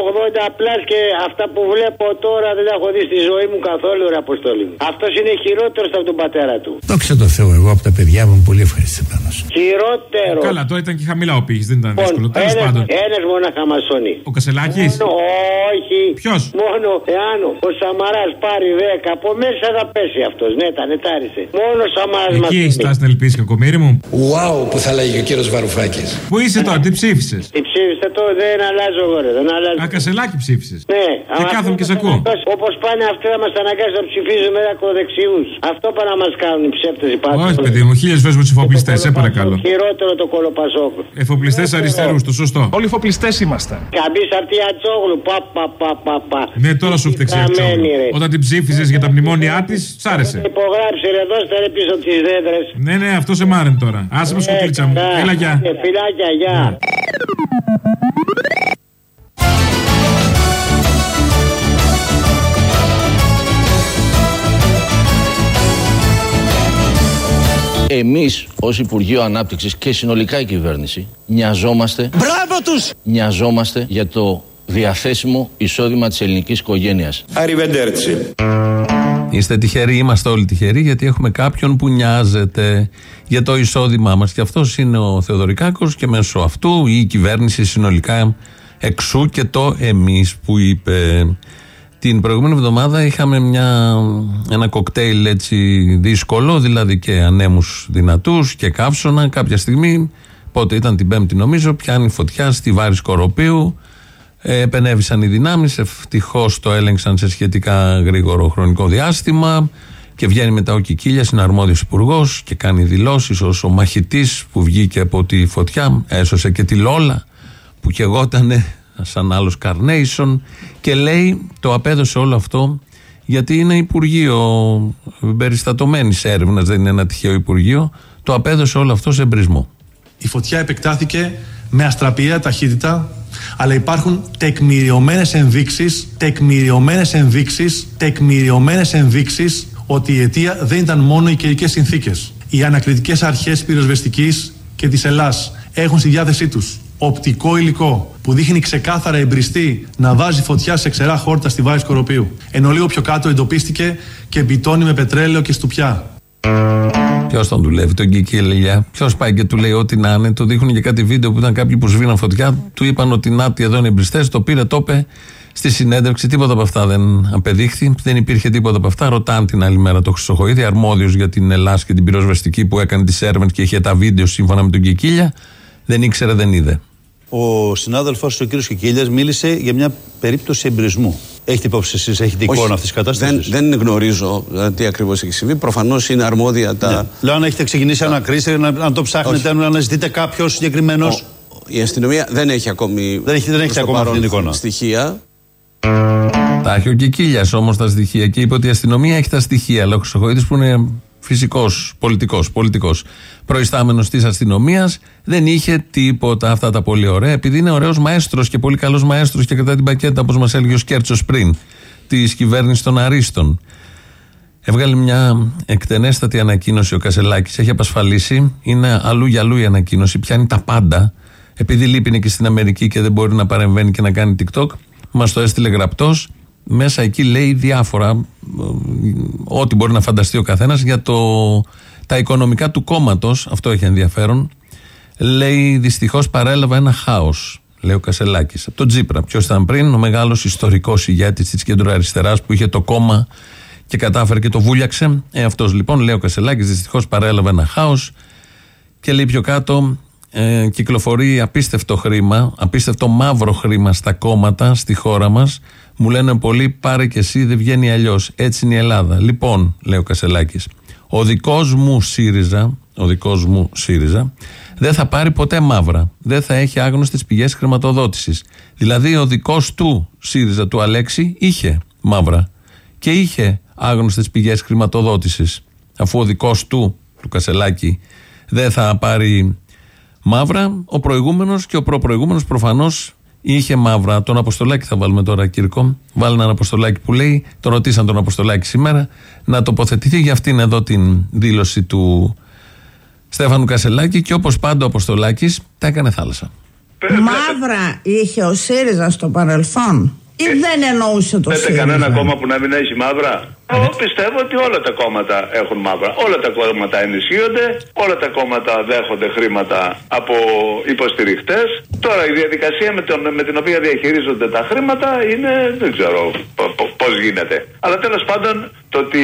80 plus και αυτά που βλέπω τώρα δεν τα έχω δει στη ζωή μου καθόλου, ρε Αποστόλη μου. Αυτός είναι χειρότερος από τον πατέρα του. Δόξα τω Θεώ, εγώ από τα παιδιά μου είμαι πολύ ευχαριστή πάνω σου. Χειρότερος. Καλά, τώρα ήταν και χαμηλά ο πήχης, δεν ήταν δύσκολο. Τέλος Ένας- πάντων. Ένας μόναχα μασόνι. Ο Κασελάκης; Μόνο, όχι. Ποιος; Μόνο εάν ο Σαμαράς πάρει 10 από μέσα θα πέσει αυτός. Ναι, τα νετάρισε. Μόνο ο Σαμαράς μας. Εκεί έχει φτάσει να ελπίσει, κακομίρι μου; Ουάου που θα λέγει ο κύριος Βαρουφάκης. Πού είσαι τώρα, τι ψήφισες; Τι ψήφισε το, δεν αλλάζω εγώ, ρε. Δεν αλλάζω. Α, Κασελάκη ψήφισες. Ναι, Και κάθομαι και σε ακούω. Όπως πάνε αυτοί θα μας αναγκάσουν να ψηφίζουμε ακροδεξιούς. Αυτό πάνε να μας κάνουν οι ψεύτες οι πάντε. Όχι, παιδί μου, χίλιες φορές με τους εφοπλιστέ, σε παρακαλώ. Χειρότερο το κολοπασόκ. Εφοπλιστές αριστερούς, το σωστό. Όλοι εφοπλιστές είμαστε. Καμπής αρτία τσόγλου. Πα, πα, πα, πα, πα. Ναι, τώρα σου φταίξει αυτό. Καμένη, ρε. Όταν την ψήφιζε για τα μνημόνια της, σ' άρεσε. Υπογράψε ρε, δώστε ρε πίσω τις δέντρες. Ναι, ναι, αυτό σε μάρεν τώρα. Άσε με σκουπίτσα μου. Έλα, γεια. Ε, Φιλάκια, γεια. Εμείς ως Υπουργείο Ανάπτυξης και συνολικά η κυβέρνηση νοιαζόμαστε, Μπράβο τους! νοιαζόμαστε για το διαθέσιμο εισόδημα της ελληνικής οικογένειας. Arrivederci. Είστε τυχεροί, είμαστε όλοι τυχεροί, γιατί έχουμε κάποιον που νοιάζεται για το εισόδημά μας. Και αυτός είναι ο Θεοδωρικάκος και μέσω αυτού η κυβέρνηση συνολικά εξού και το εμείς που είπε. Την προηγούμενη εβδομάδα είχαμε μια, ένα κοκτέιλ έτσι δύσκολο, δηλαδή και ανέμους δυνατούς και καύσωνα. Κάποια στιγμή, πότε ήταν την Πέμπτη νομίζω, πιάνει φωτιά στη Βάρη Σκοροπίου. Ε, επενέβησαν οι δυνάμεις, ευτυχώς το έλεγξαν σε σχετικά γρήγορο χρονικό διάστημα και βγαίνει μετά ο Κικίλιας, είναι αρμόδιος υπουργός και κάνει δηλώσεις ως ο μαχητής που βγήκε από τη φωτιά, έσωσε και τη Λόλα που κεγότανε σαν άλλος Καρνέισον και λέει το απέδωσε όλο αυτό γιατί είναι Υπουργείο περιστατωμένης έρευνας, δεν είναι ένα τυχαίο Υπουργείο. Το απέδωσε όλο αυτό σε εμπρισμό. Η φωτιά επεκτάθηκε με αστραπία ταχύτητα, αλλά υπάρχουν τεκμηριωμένες ενδείξεις, τεκμηριωμένες ενδείξεις, τεκμηριωμένες ενδείξεις ότι η αιτία δεν ήταν μόνο οι καιρικές συνθήκες. Οι ανακριτικές αρχές πυροσβεστικής και της Ελλάς έχουν στη διάθεσή τους οπτικό υλικό που δείχνει ξεκάθαρα εμπριστή να βάζει φωτιά σε ξερά χόρτα στη βάρη Σκοροπίου. Ενώ λίγο πιο κάτω εντοπίστηκε και μπιτώνει με πετρέλαιο και στουπιά. Ποιος τον δουλεύει, τον Κίκη Ελεγιά. Ποιος πάει και του λέει ό,τι να είναι. Το δείχνουν και κάτι βίντεο που ήταν κάποιοι που σβήναν φωτιά. Του είπαν ότι να, τι εδώ είναι εμπριστές. Το πήρε, το είπε στη συνέντευξη. Τίποτα από αυτά δεν απεδείχθη. Δεν υπήρχε τίποτα από αυτά. Ρωτάν την άλλη μέρα το Χρυσοχοίδη, αρμόδιος για την Ελλάδα και την πυροσβεστική που έκανε τις έρευνες και είχε τα βίντεο σύμφωνα με τον Κικίλια. Δεν ήξερε, δεν είδε. Ο συνάδελφο, ο κ. Κικίλιας, μίλησε για μια περίπτωση εμπρισμού. Έχετε υπόψη εσείς, έχετε εικόνα αυτής της κατάστασης; Δεν, δεν γνωρίζω ε, τι ακριβώς έχει συμβεί. Προφανώς είναι αρμόδια τα. Ναι. Λέω αν έχετε ξεκινήσει να ανακρίσετε, να, να το ψάχνετε, να αναζητείτε κάποιος συγκεκριμένος. Η αστυνομία δεν έχει ακόμη. Δεν έχει, δεν έχει προς το ακόμα αυτή παρόν την εικόνα. Στοιχεία. Τα έχει ο Κικίλιας όμως τα στοιχεία και είπε ότι η αστυνομία έχει τα στοιχεία. Αλλά ο Χρυσοχοίδης που είναι φυσικός, πολιτικός, πολιτικός, προϊστάμενος της αστυνομίας, δεν είχε τίποτα αυτά τα πολύ ωραία. Επειδή είναι ωραίος μαέστρος και πολύ καλός μαέστρος και κατά την πακέτα, όπως μας έλεγε ο Σκέρτσος πριν, της κυβέρνησης των Αρίστων. Έβγαλε μια εκτενέστατη ανακοίνωση ο Κασελάκης. Έχει απασφαλίσει. Είναι αλλού για αλλού η ανακοίνωση. Πιάνει τα πάντα. Επειδή λείπει είναι και στην Αμερική και δεν μπορεί να παρεμβαίνει και να κάνει TikTok, μας το έστειλε γραπτός. Μέσα εκεί λέει διάφορα, ε, ό,τι μπορεί να φανταστεί ο καθένας για το, τα οικονομικά του κόμματος. Αυτό έχει ενδιαφέρον. Λέει δυστυχώς παρέλαβα ένα χάος, λέει ο Κασελάκης. Από τον Τζίπρα. Ποιος ήταν πριν, ο μεγάλος ιστορικός ηγέτης της κεντροαριστεράς που είχε το κόμμα και κατάφερε και το βούλιαξε. Ε, αυτός λοιπόν, λέει ο Κασελάκης, δυστυχώς παρέλαβε ένα χάος. Και λέει πιο κάτω, ε, κυκλοφορεί απίστευτο χρήμα, απίστευτο μαύρο χρήμα στα κόμματα στη χώρα μας. Μου λένε πολλοί, πάρε και εσύ, δεν βγαίνει αλλιώς. Έτσι είναι η Ελλάδα. Λοιπόν, λέει ο Κασελάκης, ο δικός μου ΣΥΡΙΖΑ, ο δικός μου ΣΥΡΙΖΑ, δεν θα πάρει ποτέ μαύρα. Δεν θα έχει άγνωστες πηγές χρηματοδότησης. Δηλαδή, ο δικός του ΣΥΡΙΖΑ του Αλέξη είχε μαύρα και είχε άγνωστες πηγές χρηματοδότησης. Αφού ο δικός του, του Κασελάκη, δεν θα πάρει μαύρα, ο προηγούμενος και ο προπροηγούμενος προφανώς είχε μαύρα. Τον Αποστολάκη θα βάλουμε τώρα, Κύρκο. Βάλει έναν Αποστολάκη που λέει, τον ρωτήσαν τον Αποστολάκη σήμερα, να τοποθετηθεί για αυτήν εδώ την δήλωση του Στέφανου Κασελάκη και όπως πάντα ο Αποστολάκης τα έκανε θάλασσα. Μαύρα είχε ο ΣΥΡΙΖΑ στο παρελθόν; Ή δεν εννοούσε το Πέτε ΣΥΡΙΖΑ. κανένα κόμμα που να μην έχει μαύρα. Εγώ πιστεύω ότι όλα τα κόμματα έχουν μαύρα. Όλα τα κόμματα ενισχύονται, όλα τα κόμματα δέχονται χρήματα από υποστηριχτές. Τώρα η διαδικασία με, τον, με την οποία διαχειρίζονται τα χρήματα είναι. δεν ξέρω πώς γίνεται. Αλλά τέλος πάντων το ότι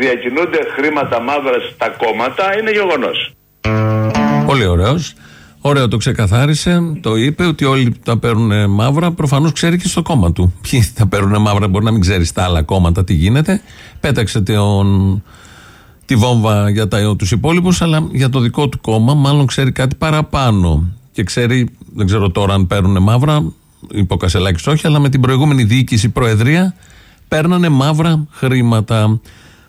διακινούνται χρήματα μαύρα στα κόμματα είναι γεγονός. Πολύ ωραίος. Ωραίο το ξεκαθάρισε, το είπε ότι όλοι τα παίρνουν μαύρα. Προφανώς ξέρει και στο κόμμα του. Ποιοι θα παίρνουν μαύρα, μπορεί να μην ξέρεις στα άλλα κόμματα τι γίνεται. Πέταξε τον, τη βόμβα για τα, τους υπόλοιπους αλλά για το δικό του κόμμα μάλλον ξέρει κάτι παραπάνω. Και ξέρει, δεν ξέρω τώρα αν παίρνουν μαύρα, είπε ο Κασελάκης όχι, αλλά με την προηγούμενη διοίκηση προεδρία παίρνανε μαύρα χρήματα.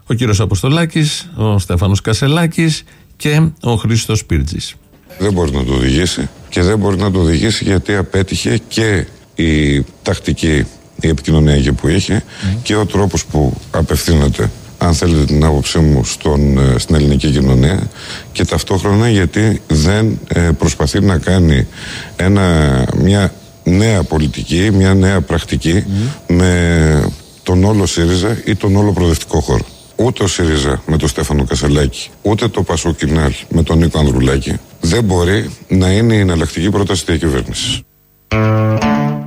Ο κύριος Αποστολάκης, ο Στέφανος Κασελάκης και ο Χρήστος Πύρτζης. Δεν μπορεί να το οδηγήσει και δεν μπορεί να το οδηγήσει γιατί απέτυχε και η τακτική η επικοινωνία που είχε και ο τρόπος που απευθύνεται αν θέλετε την άποψή μου στον, ε, στην ελληνική κοινωνία και ταυτόχρονα γιατί δεν ε, προσπαθεί να κάνει ένα, μια νέα πολιτική, μια νέα πρακτική με τον όλο ΣΥΡΙΖΑ ή τον όλο προοδευτικό χώρο. Ούτε ο ΣΥΡΙΖΑ με τον Στέφανο Κασελάκη, ούτε το Πασόκινάλ με τον Νίκο Ανδρουλάκη δεν μπορεί να είναι η εναλλακτική πρόταση της διακυβέρνησης.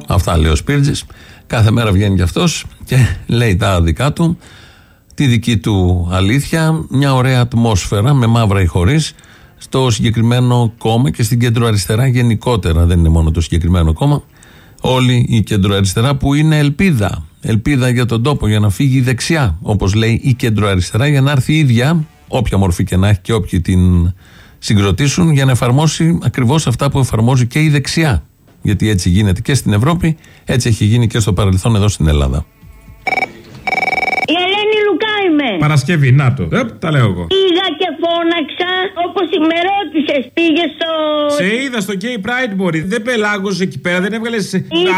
Αυτά λέει ο Σπίρτζης. Κάθε μέρα βγαίνει κι αυτός και λέει τα δικά του, τη δική του αλήθεια, μια ωραία ατμόσφαιρα με μαύρα ή χωρίς στο συγκεκριμένο κόμμα και στην κέντρο-αριστερά γενικότερα. Δεν είναι μόνο το συγκεκριμένο κόμμα. Όλη η κέντρο-αριστερά που είναι ελπίδα. Ελπίδα για τον τόπο, για να φύγει η δεξιά, όπως λέει η κέντρο-αριστερά, για να έρθει η ίδια, όποια μορφή και να έχει και όποιοι την συγκροτήσουν, για να εφαρμόσει ακριβώς αυτά που εφαρμόζει και η δεξιά. Γιατί έτσι γίνεται και στην Ευρώπη, έτσι έχει γίνει και στο παρελθόν εδώ στην Ελλάδα. Η Ελένη Λουκά είμαι. Παρασκευή, να το. Ε, τα λέω εγώ. Πήγα και φώναξα όπως με ρώτησε. Πήγες στο. Σε είδα στο Gay Pride μπορεί. Δεν πελάγωσε εκεί πέρα, δεν έβγαλες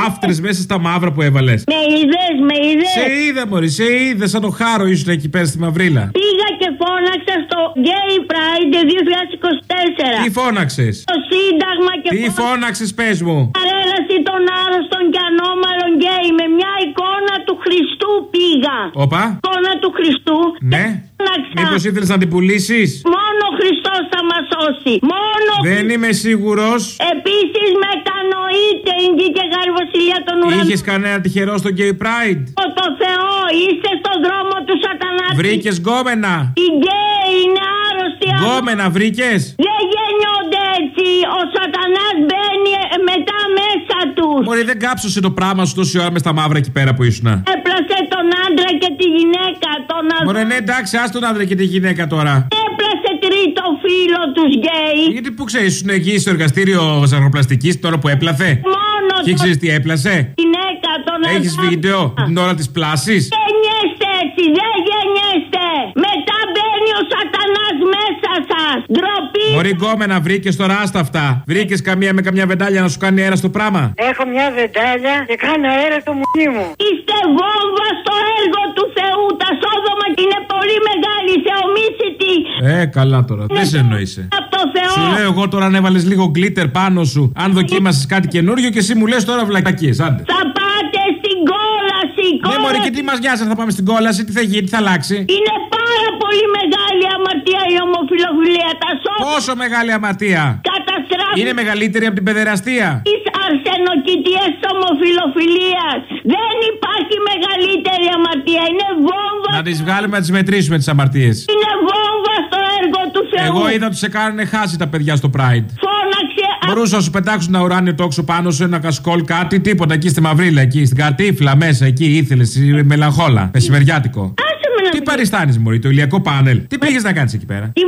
άφτρες μέσα στα μαύρα που έβαλες. Με είδες, με είδες. Σε είδα, Μωρή, σε είδα σαν το χάρο ήσουν εκεί πέρα στη μαυρίλα. Πήγα και φώναξα στο Gay Pride 2024. Τι φώναξες; Το Σύνταγμα και Τι φώναξες, πες μου; Παρέλαση των άρρωστων και ανώμαλων γκέι με μια εικόνα του Χριστού πήγα. Όπα. Εικόνα του Χριστού. Ναι. Φώναξα. Μήπως ήθελες να την πουλήσεις; Μόνο ο Χριστός θα μας σώσει. Μόνο. Δεν είμαι σίγουρος. Επίσης μετανοείται η γη και γάρη βασιλεία των ουρανών. Είχες κανένα τυχερό στο Gay Pride; Ο το Θεό, είστε στον δρόμο του σατανά. Βρήκες γκόμενα; Οι γκέι είναι άρρωστοι. Γκόμενα βρήκες; Δεν γεννιόνται έτσι. Ο σατανάς μπαίνει ε, μετά μέσα τους. Μωρή, δεν κάψωσε το πράγμα σου τόση ώρα με στα μαύρα εκεί πέρα που ήσουν. Έπλασε τον άντρα και τη γυναίκα. Τον α- Μωρέ, ναι, εντάξει, ας τον άντρα και τη γυναίκα τώρα. Έπλασε τρίτο φύλο τους γκέι. Γιατί πού ξέρεις, ήσουν εκεί στο εργαστήριο ζαχαροπλαστική τώρα που έπλαθε; Μόνος Και το- ξέρεις τι έπλασε; Γυναίκα, τον Έχεις άντρα. βίντεο την ώρα της πλάσης; Γενιέστε έτσι, δεν γενιέστε. Μετά μπαίνει ο σατανάς μέσα σας. Ντροπή. Μωρή γκόμενα βρήκες τώρα άστα αυτά. Βρήκες καμία με καμιά βεντάλια να σου κάνει αέρα στο πράγμα. Έχω μια βεντάλια και κάνω αέρα στο μουνί μου. Είστε βόμβας στο έργο του Θεού. Τα σόδομα είναι πολύ μεγάλη, θεομίσητη. Ε, καλά τώρα. Δεν σε εννοείσαι. Από το Θεό. Σου λέω εγώ τώρα αν έβαλες λίγο γκλίτερ πάνω σου, αν δοκίμασες κάτι καινούριο και εσύ μου λες τώρα βλακακίε. Άντε. Θα πάτε στην κόλαση. Ναι, κόλαση. μωρή, και τι μας νοιάζει αν θα πάμε στην κόλαση, τι θα γίνει, τι θα αλλάξει; Είναι πάρα πολύ μεγάλη αμαρτία η ομοφιλοφιλία. Τα σώματα Πόσο μεγάλη αμαρτία. καταστράφουν. Είναι μεγαλύτερη από την παιδεραστία. Τις αρσενοκητιέ ομοφιλοφιλίας. Δεν υπάρχει μεγαλύτερη αμαρτία. Είναι βόμβα. Να τις βγάλουμε να τις μετρήσουμε τις αμαρτίες. Είναι βόμβα στο έργο του Θεού. Εγώ είδα ότι σε κάνουν χάσει τα παιδιά στο Pride. Φώναξε. Μπορούσα να σου πετάξουν ένα ουράνιο τόξο πάνω σου, ένα κασκόλ, κάτι, τίποτα εκεί στη μαυρίλα, εκεί στην κατήφλα μέσα, εκεί ήθελες, στη μελαγχόλα, μεσημεριάτικο. Άσε με να Τι μην- παριστάνεις, Μωρή, το ηλιακό πάνελ. Τι πήγες να κάνεις εκεί πέρα; Τι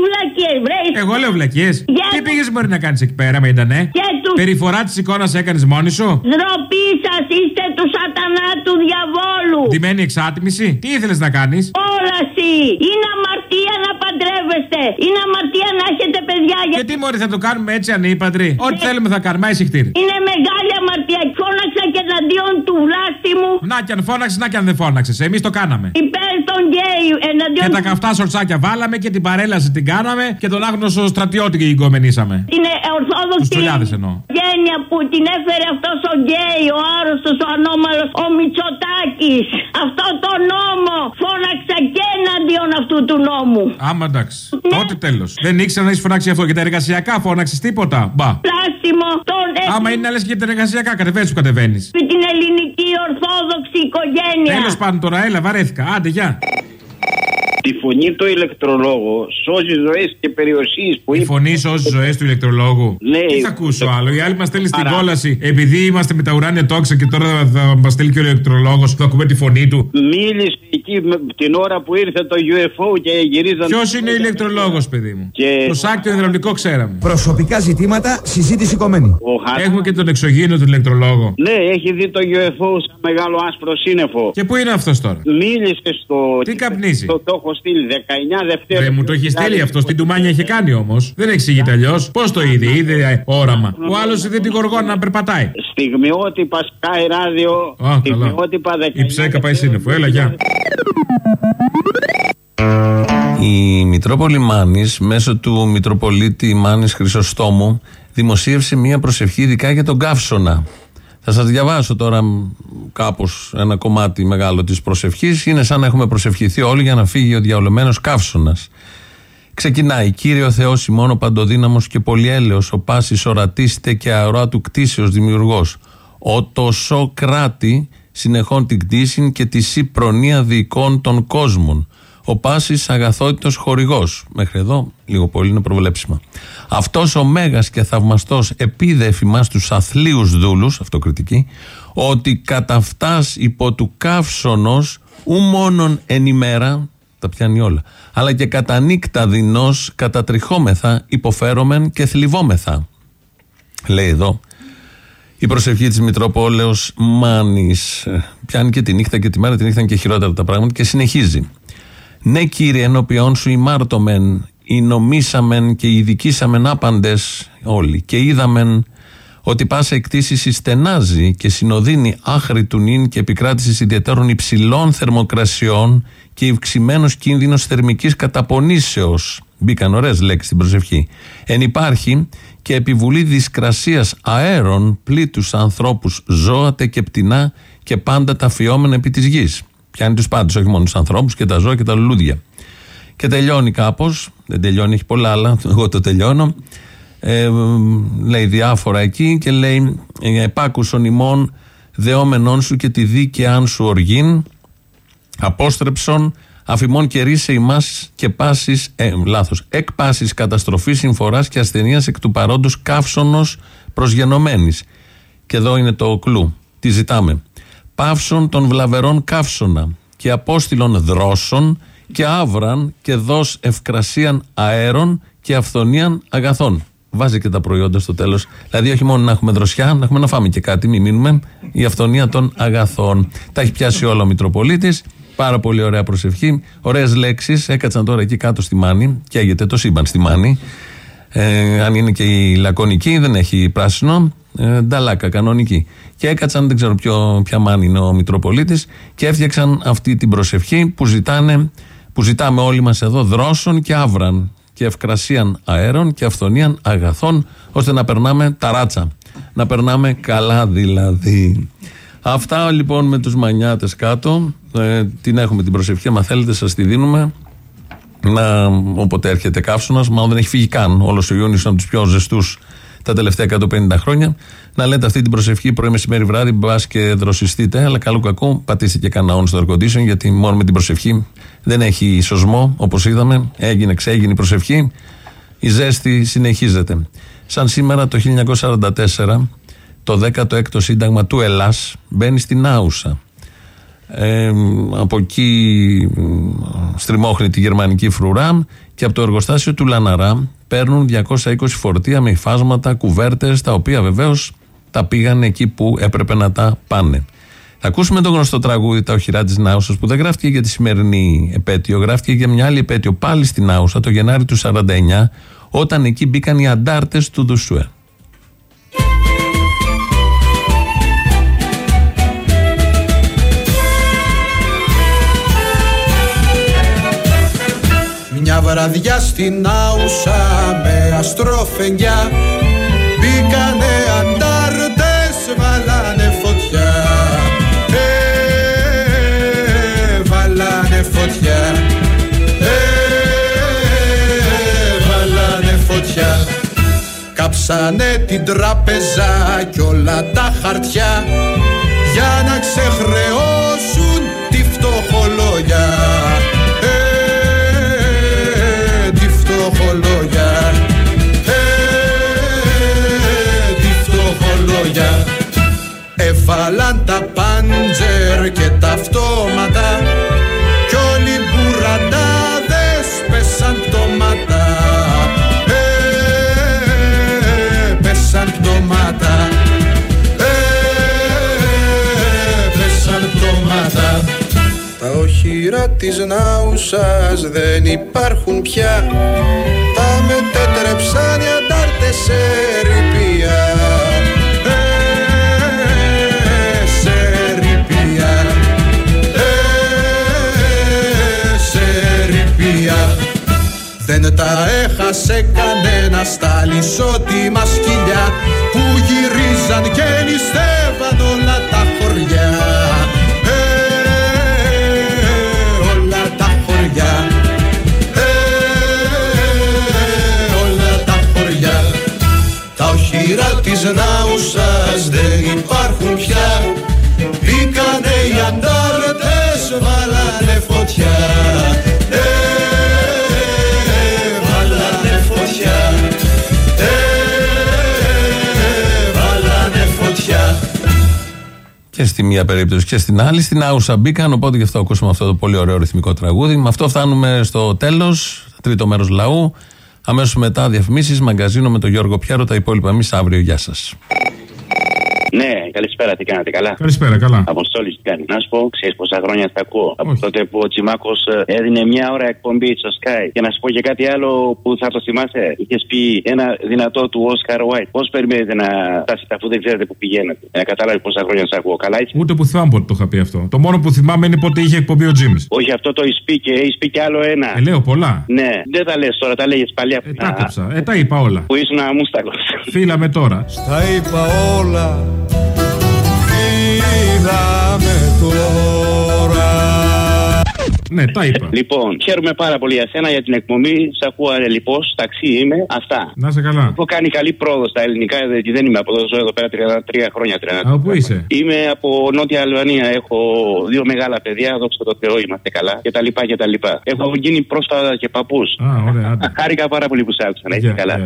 βλακίες, βρε. Εγώ λέω βλακίες. Για Τι το- πήγες, Μωρή, να κάνεις εκεί πέρα με ήτανε; Και του Περιφορά της εικόνας έκανες μόνη σου; ντροπή σας είστε του σατανά του διαβόλου. Ντυμένη εξάτμιση; Τι ήθελες να κάνεις; Όλα εσύ. Είναι αμαρτία να παντρεύεστε. Είναι αμαρτία να έχετε παιδιά. Για... Και τι μωρή θα το κάνουμε έτσι ανύπαντροι. Ό,τι θέλουμε θα κάνουμε, άι σιχτίρι. Είναι μεγάλη αμαρτία. Φώναξα και εναντίον του πλάστη μου. Να κι αν φώναξες, να κι αν δεν φώναξες. Εμείς το κάναμε. Υπέρ των γκέι. Εναντίον Και τα καυτά σορτσάκια βάλαμε και την παρέλαση την κάναμε και τον άγνωστο στρατιώτη και εγκομενήσαμε. Την ορθόδοξη Τους τσολιάδες εννοώ. γένεια που την έφερε αυτός ο γκέι, ο άρρωστος, ο ανώμαλος, ο Μητσοτάκης. Αυτό το νόμο φώναξα και εναντίον αυτού του νόμου. Άμα εντάξει. Τότε τέλος. Δεν ήξερα να έχεις φωνάξει αυτό. Και τα εργασιακά φώναξες τίποτα. Μπα. Πλάσιμο τον Άμα είναι να λες και για τα εργασιακά, κατεβαίνεις που κατεβαίνεις. με την ελληνική ορθόδοξη οικογένεια. Τέλος πάντων τώρα, έλα, βαρέθηκα. Άντε, γεια. Τη φωνή του ηλεκτρολόγου σώζει ζωές και περιοσίες που Η φωνή σώζει ζωές του ηλεκτρολόγου. Ναι. Τι θα ακούσω άλλο; Οι άλλοι μας στέλνει στην Παρά. κόλαση. Επειδή είμαστε με τα ουράνια τόξα και τώρα θα μας στέλνει και ο ηλεκτρολόγος, θα ακούμε τη φωνή του. Μίλησε εκεί με- την ώρα που ήρθε το UFO και γυρίζαν. Ποιος είναι ο ηλεκτρολόγος, παιδί μου; Και- Το σάκτιο υδραυλικό ξέραμε. Προσωπικά ζητήματα, συζήτηση κομμένη. Έχουμε και τον εξωγήινο του ηλεκτρολόγο. Ναι, έχει δει το UFO σαν μεγάλο άσπρο σύννεφο. Και πού είναι αυτός τώρα; Μίλησε στο. Τι καπνίζει; Το, το έχω στείλει 19 Δευτέρα. Ρε μου το έχει στείλει αυτό, στην Τουμάνια είχε κάνει όμως. Δεν εξηγείται αλλιώς. Πώς το είδε, είδε ε, όραμα. Ο άλλος είδε την γοργόνα να περπατάει. Στιγμιότυπα Sky Radio. Α, καλά. στιγμιότυπα 19 Η ψέκα πάει σύννεφο. Έλα, γεια. Η Μητρόπολη Μάνης μέσω του Μητροπολίτη Μάνης Χρυσοστόμου δημοσίευσε μια προσευχή ειδικά για τον Καύσωνα. Θα σας διαβάσω τώρα μ, κάπως ένα κομμάτι μεγάλο της προσευχής. Είναι σαν να έχουμε προσευχηθεί όλοι για να φύγει ο διαολεμένος Καύσωνας. Ξεκινάει. Κύριο Θεός, ημών ο παντοδύναμος και πολυέλεος, ο πάσης ορατήστε και αερά του κτίσεως δημιουργός. Ο τόσο κράτη συνεχών την κτίσιν και τη σύ προνοία διοικών των κόσμων. Ο πάσης αγαθότητος χορηγός. Μέχρι εδώ, λίγο πολύ είναι προβλέψιμα. Αυτός ο μέγας και θαυμαστός επίδε εφημά τους αθλίους δούλους, αυτοκριτική, ότι κατά φτάς υπό του καύσωνος ου μόνον εν ημέρα, τα πιάνει όλα. Αλλά και κατά νύκτα δεινός κατατριχόμεθα, υποφέρομεν και θλιβόμεθα. Λέει εδώ η προσευχή της Μητροπόλεως Μάνης. Ε, Πιάνει και τη νύχτα και τη μέρα, τη νύχτα είναι και χειρότερα τα πράγματα και συνεχίζει. Ναι κύριε ενώπιόν σου ημάρτωμεν, η νομίσαμεν και ειδικήσαμεν άπαντες όλοι και είδαμεν ότι πάσα εκτίση στενάζει και συνοδύνει άχρη του νυν και επικράτησης ιδιαίτερων υψηλών θερμοκρασιών και υυξημένο κίνδυνος θερμικής καταπονήσεως. Μπήκαν ωραίες λέξεις στην προσευχή. Εν υπάρχει και επιβουλή δυσκρασία αέρων πλήτους ανθρώπους, ζώατε και πτηνά και πάντα τα φιόμενα επί της γης. Πιάνει τους πάντες, όχι μόνο τους ανθρώπους και τα ζώα και τα λουλούδια. Και τελειώνει κάπως. Δεν τελειώνει, έχει πολλά άλλα. Εγώ το τελειώνω. Ε, λέει διάφορα εκεί και λέει επάκουσον ημών δεόμενών σου και τη δίκαιάν σου οργήν απόστρεψον αφημών και ρίσε ημάς και πάσης ε, λάθος, εκ πάσης καταστροφής συμφοράς και ασθενείας εκ του παρόντος καύσωνος προσγενωμένης και εδώ είναι το κλου, τι ζητάμε παύσον των βλαβερών καύσωνα και απόστηλων δρόσων και άβραν και δός ευκρασίαν αέρων και αυθονίαν αγαθών. Βάζει και τα προϊόντα στο τέλος. Δηλαδή, όχι μόνο να έχουμε δροσιά, να έχουμε να φάμε και κάτι, μην μείνουμε. Η αυθονία των αγαθών. Τα έχει πιάσει όλα ο Μητροπολίτης. Πάρα πολύ ωραία προσευχή. Ωραίες λέξεις. Έκατσαν τώρα εκεί κάτω στη Μάνη. Καίγεται το σύμπαν στη Μάνη. Ε, αν είναι και η λακωνική, δεν έχει πράσινο. Ε, νταλάκα, κανονική. Και έκατσαν, δεν ξέρω ποιο, ποια μάνη είναι ο Μητροπολίτης, και έφτιαξαν αυτή την προσευχή που, ζητάνε, που ζητάμε όλοι μας εδώ, δρόσων και άβραν και ευκρασίαν αέρων και αυθονίαν αγαθών, ώστε να περνάμε ταράτσα. Να περνάμε καλά δηλαδή. Αυτά λοιπόν με τους μανιάτες κάτω. Ε, την έχουμε την προσευχή, αν θέλετε σας τη δίνουμε. Να, όποτε έρχεται καύσωνας, μάλλον δεν έχει φύγει καν. Όλος ο Ιούνιος είναι από τους πιο ζεστούς τα τελευταία 150 χρόνια. Να λέτε αυτή την προσευχή πρωί, μεσημέρι, βράδυ, μπας και δροσιστείτε. Αλλά καλό κακό, πατήστε και κανένα on στο air condition, γιατί μόνο με την προσευχή δεν έχει σωσμό, όπως είδαμε. Έγινε, ξέγινε η προσευχή. Η ζέστη συνεχίζεται. Σαν σήμερα το 1944, το 16ο Σύνταγμα του Ελλάς μπαίνει στην Άουσα. Ε, από εκεί μ, στριμώχνει τη γερμανική φρουρά και από το εργοστάσιο του Λαναρά παίρνουν 220 φορτία με υφάσματα, κουβέρτες, τα οποία βεβαίως τα πήγαν εκεί που έπρεπε να τα πάνε. Θα ακούσουμε το γνωστό τραγούδι Τα οχυρά της Νάουσας που δεν γράφτηκε για τη σημερινή επέτειο, γράφτηκε για μια άλλη επέτειο πάλι στην Νάουσα το Γενάρη του 49, όταν εκεί μπήκαν οι αντάρτες του Δουσουέ. Μια βραδιά στην Άουσα με αστροφενιά. Μπήκανε αντάρτες, βάλανε φωτιά. Ε, βάλανε φωτιά. Ε, βάλανε φωτιά. Κάψανε την τράπεζα κι όλα τα χαρτιά. Για να ξεχρεώσουν τη φτωχολόγια οχυρά της Νάουσας δεν υπάρχουν πια Τα μετέτρεψαν οι αντάρτες σε ρηπία Ε, σε ρηπία Ε, σε ρηπία δεν τα έχασε κανένας στα λισότιμα σκυλιά που γυρίζαν και νηστεύαν Τα οχυρά της Νάουσας δεν υπάρχουν πια Μπήκανε οι αντάρτες, βάλανε φωτιά Ε, βάλανε φωτιά Ε, βάλανε φωτιά Και στη μία περίπτωση και στην άλλη. Στην Άουσα μπήκαν, οπότε γι' αυτό ακούσαμε αυτό το πολύ ωραίο ρυθμικό τραγούδι. Με αυτό φτάνουμε στο τέλος, τρίτο μέρος λαού. Αμέσως μετά διαφημίσεις, μαγκαζίνο με τον Γιώργο Πιάρο. Τα υπόλοιπα εμείς αύριο. Γεια σας. Ναι, καλησπέρα, τι κάνετε, καλά; Καλησπέρα, καλά. Αποστόλη, τι κάνει. Να σου πω, ξέρεις πόσα χρόνια θα ακούω. Από τότε που ο Τσιμάκος έδινε μια ώρα εκπομπή στο Sky. Και να σου πω και κάτι άλλο που θα το θυμάσαι. Είχες πει ένα δυνατό του Όσκαρ White. Πώς περιμένετε να φτάσετε αφού δεν ξέρετε που πηγαίνετε. Να κατάλαβε πόσα χρόνια σας ακούω. Καλά, έτσι. Ούτε που θυμάμαι πότε το είχα πει αυτό. Το μόνο που θυμάμαι είναι πότε είχε εκπομπή ο Τζίμ. Όχι, αυτό το έχεις πει και έχεις πει κι άλλο ένα. Ε, λέω πολλά. Ναι, δεν τα λες τώρα, τα λέγες παλιά. Τα άκουσα. Ε, τα είπα όλα. Που ήσουν αμούστακο. Φύλαμε τώρα. Τα είπα όλα Είδαμε τώρα Ναι, τα είπα. Λοιπόν, χαίρομαι πάρα πολύ για σένα για την εκπομπή. Σ' ακούω λοιπόν, ταξί είμαι. Αυτά. Να σε καλά. Έχω κάνει καλή πρόοδο στα ελληνικά, γιατί δεν είμαι από εδώ, ζω εδώ πέρα 33 χρόνια. 30. Από πού είσαι; Είμαι από Νότια Αλβανία. Έχω δύο μεγάλα παιδιά, δόξα τω Θεώ, είμαστε καλά. Και τα λοιπά και τα λοιπά. Έχω γίνει πρόσφατα και παππούς. Α, ωραία, άντε. Χάρηκα πάρα πολύ που σ' άκουσα. Να είσαι καλά.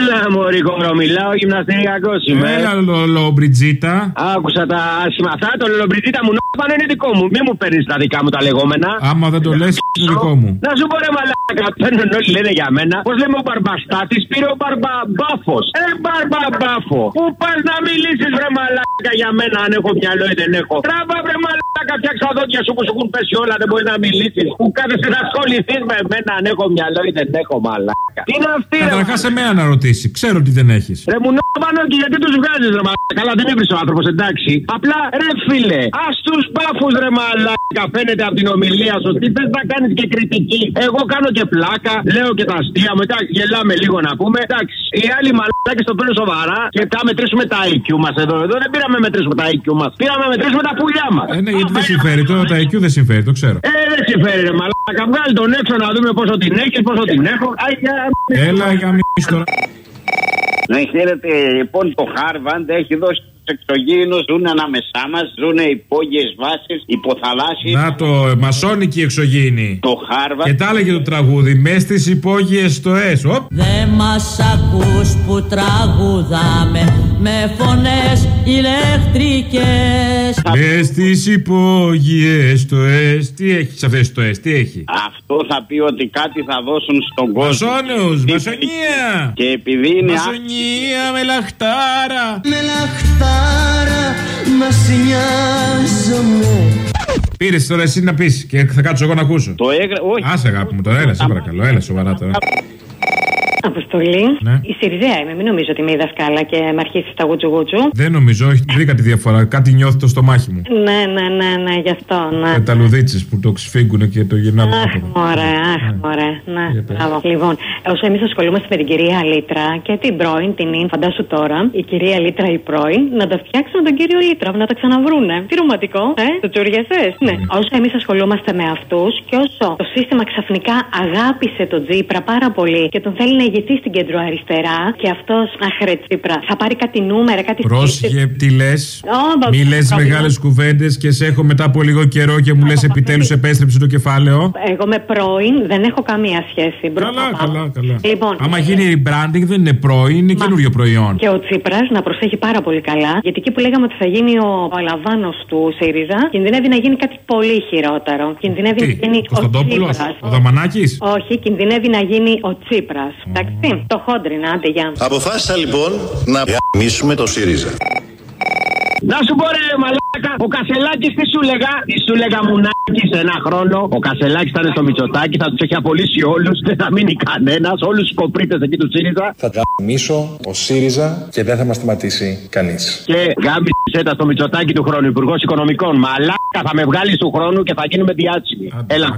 Έλα, Μωρή μιλάω, γυμναστηριακός είμαι. Έλα, Λολομπριτζίτα. Άκουσα τα άσχημα αυτά. Το Λολομπριτζίτα μου νόμιζα είναι δικό μου. Μην μου παίρνεις τα δικά μου τα λεγόμενα. Άμα δεν το λες, είναι δικό μου. Να σου πω ρε μαλάκα, παίρνουν όλοι λένε για μένα. Πώς λέμε ο Μπαρμπαστάτης πήρε ο Μπαρμπαμπάφος. Ε, Μπαρμπαμπάφο. Πού πας να μιλήσεις ρε μαλάκα για μένα, αν έχω μυαλό ή δεν έχω. Τράβα ρε μαλάκα, φτιάξα τα δόντια σου που σου έχουν πέσει όλα, δεν μπορεί να μιλήσεις. Που κάθεσαι να ασχοληθείς με εμένα, αν έχω μυαλό ή δεν έχω μαλάκα. Τι είναι αυτή ρε. Καταρχάς σε μένα να ρωτήσει. Ξέρω ότι δεν έχεις. Ρε μου νόμανο και γιατί τους βγάζεις ρε μαλάκα. Καλά δεν έβρισες ο άνθρωπος εντάξει. Απλά ρε φίλε, ας τους μπάφου ρε μαλάκα. Φαίνεται από την ομιλία σου. Τι θες να κάνεις και κριτική. Εγώ κάνω και πλάκα, λέω και τα αστεία μου. Εντάξει, γελάμε λίγο να πούμε. Εντάξει, οι άλλοι μαλάκες το παίρνουν σοβαρά και θα μετρήσουμε τα IQ μας εδώ. Εδώ δεν πήραμε να μετρήσουμε τα IQ μας. Πήραμε να μετρήσουμε τα πουλιά μας. Ε, ναι, γιατί δεν συμφέρει. Τώρα τα IQ δεν συμφέρει, το ξέρω. Ε, δεν συμφέρει ρε μαλάκα. Βγάλει τον έξω να δούμε πόσο την έχεις, πόσο την έχω. Αι, για... Έλα, για τώρα. Να ξέρετε, λοιπόν, το Χάρβαντ έχει δώσει εξωγήινους ζουν ανάμεσά μας, ζουν υπόγειες βάσεις, υποθαλάσσιες. Να το, ε, μασόνικη εξωγήινη. Το Χάρβαρντ. Και τα έλεγε το τραγούδι, μες στις υπόγειες στο ΕΣ. Οπ. Δε μας ακούς που τραγουδάμε με φωνές ηλεκτρικές Μες στις υπόγειες στο ΕΣ. Τι έχει σε αυτές το ΕΣ, τι έχει; Αυτό θα πει ότι κάτι θα δώσουν στον κόσμο. Μασόνους, μασονία. Και επειδή είναι Μασονία με λαχτάρα. Με λαχτάρα μας νοιάζομαι Πήρες τώρα εσύ να πεις και θα κάτσω εγώ να ακούσω. Το έγρα... Όχι. Άσε αγάπη μου τώρα, έλα, σε παρακαλώ, έλα σοβαρά τώρα. Αποστολή. Ναι. Η Σιριζέα είμαι, μην νομίζω ότι είμαι η δασκάλα και με αρχίσεις τα γουτσου γουτσου. Δεν νομίζω, όχι, βρήκα τη διαφορά. Κάτι νιώθω το στομάχι μου. Ναι, ναι, ναι, ναι, γι' αυτό, ναι. Με τα λουδίτσες που το ξυφίγγουνε και το γυρνάμε. Αχ, μωρέ, αχ, μωρέ. Ναι, μπράβο. Λοιπόν, όσο εμείς ασχολούμαστε με την κυρία Λίτρα και την πρώην, την Ιν, φαντάσου τώρα, η κυρία Λίτρα η πρώην, να τα φτιάξουν τον κύριο Λίτρα, να τα ξαναβρούνε. Τι ρομαντικό, ε, το τσουριασέ. Ναι. Όσο εμείς ασχολούμαστε με αυτούς και όσο το σύστημα ξαφνικά αγάπησε τον Τζίπρα πάρα πολύ και τον θέλει να ηγηθεί στην κεντροαριστερά και αυτός, αχ, ρε Τσίπρα, θα πάρει κάτι νούμερα, κάτι Πρόσχε, τι λες. Ω, μπα- Μη λες πρόβλημα. μεγάλες κουβέντες και σε έχω μετά από λίγο καιρό και μου λες επιτέλους επέστρεψε το κεφάλαιο. Εγώ με πρώην δεν έχω καμία σχέση. Μπροστά Καλά, πάω. καλά, καλά. Λοιπόν, Άμα γίνει rebranding δεν είναι πρώην, είναι καινούριο προϊόν. Και ο Τσίπρας να προσέχει πάρα πολύ καλά, γιατί εκεί που λέγαμε ότι θα γίνει ο Αλαβάνος του ΣΥΡΙΖΑ, κινδυνεύει να γίνει κάτι πολύ χειρότερο. Κινδυνεύει να γίνει ο Κωνσταντόπουλος, Τσίπρας. ο Δαμανάκης; Όχι, κινδυνεύει να γίνει ο Τσίπρας. Εντάξει, το χόντρινα, άντε γεια. Αποφάσισα λοιπόν να γαμίσουμε το ΣΥΡΙΖΑ. Να σου πω ρε μαλάκα, ο Κασελάκης τι σου λέγα, τι σου λέγα μουνάκι σε ένα χρόνο. Ο Κασελάκης ήταν στο Μητσοτάκι, θα τους έχει απολύσει όλους, δεν θα μείνει κανένας, όλους τους κοπρίτες εκεί του ΣΥΡΙΖΑ. Θα γαμίσω ο ΣΥΡΙΖΑ και δεν θα μας σταματήσει κανείς. Και γάμπησε τα στο Μητσοτάκι του χρόνου, Υπουργός Οικονομικών. Μαλάκα θα με βγάλεις του χρόνου και θα γίνουμε διάτσιμοι. Έλα.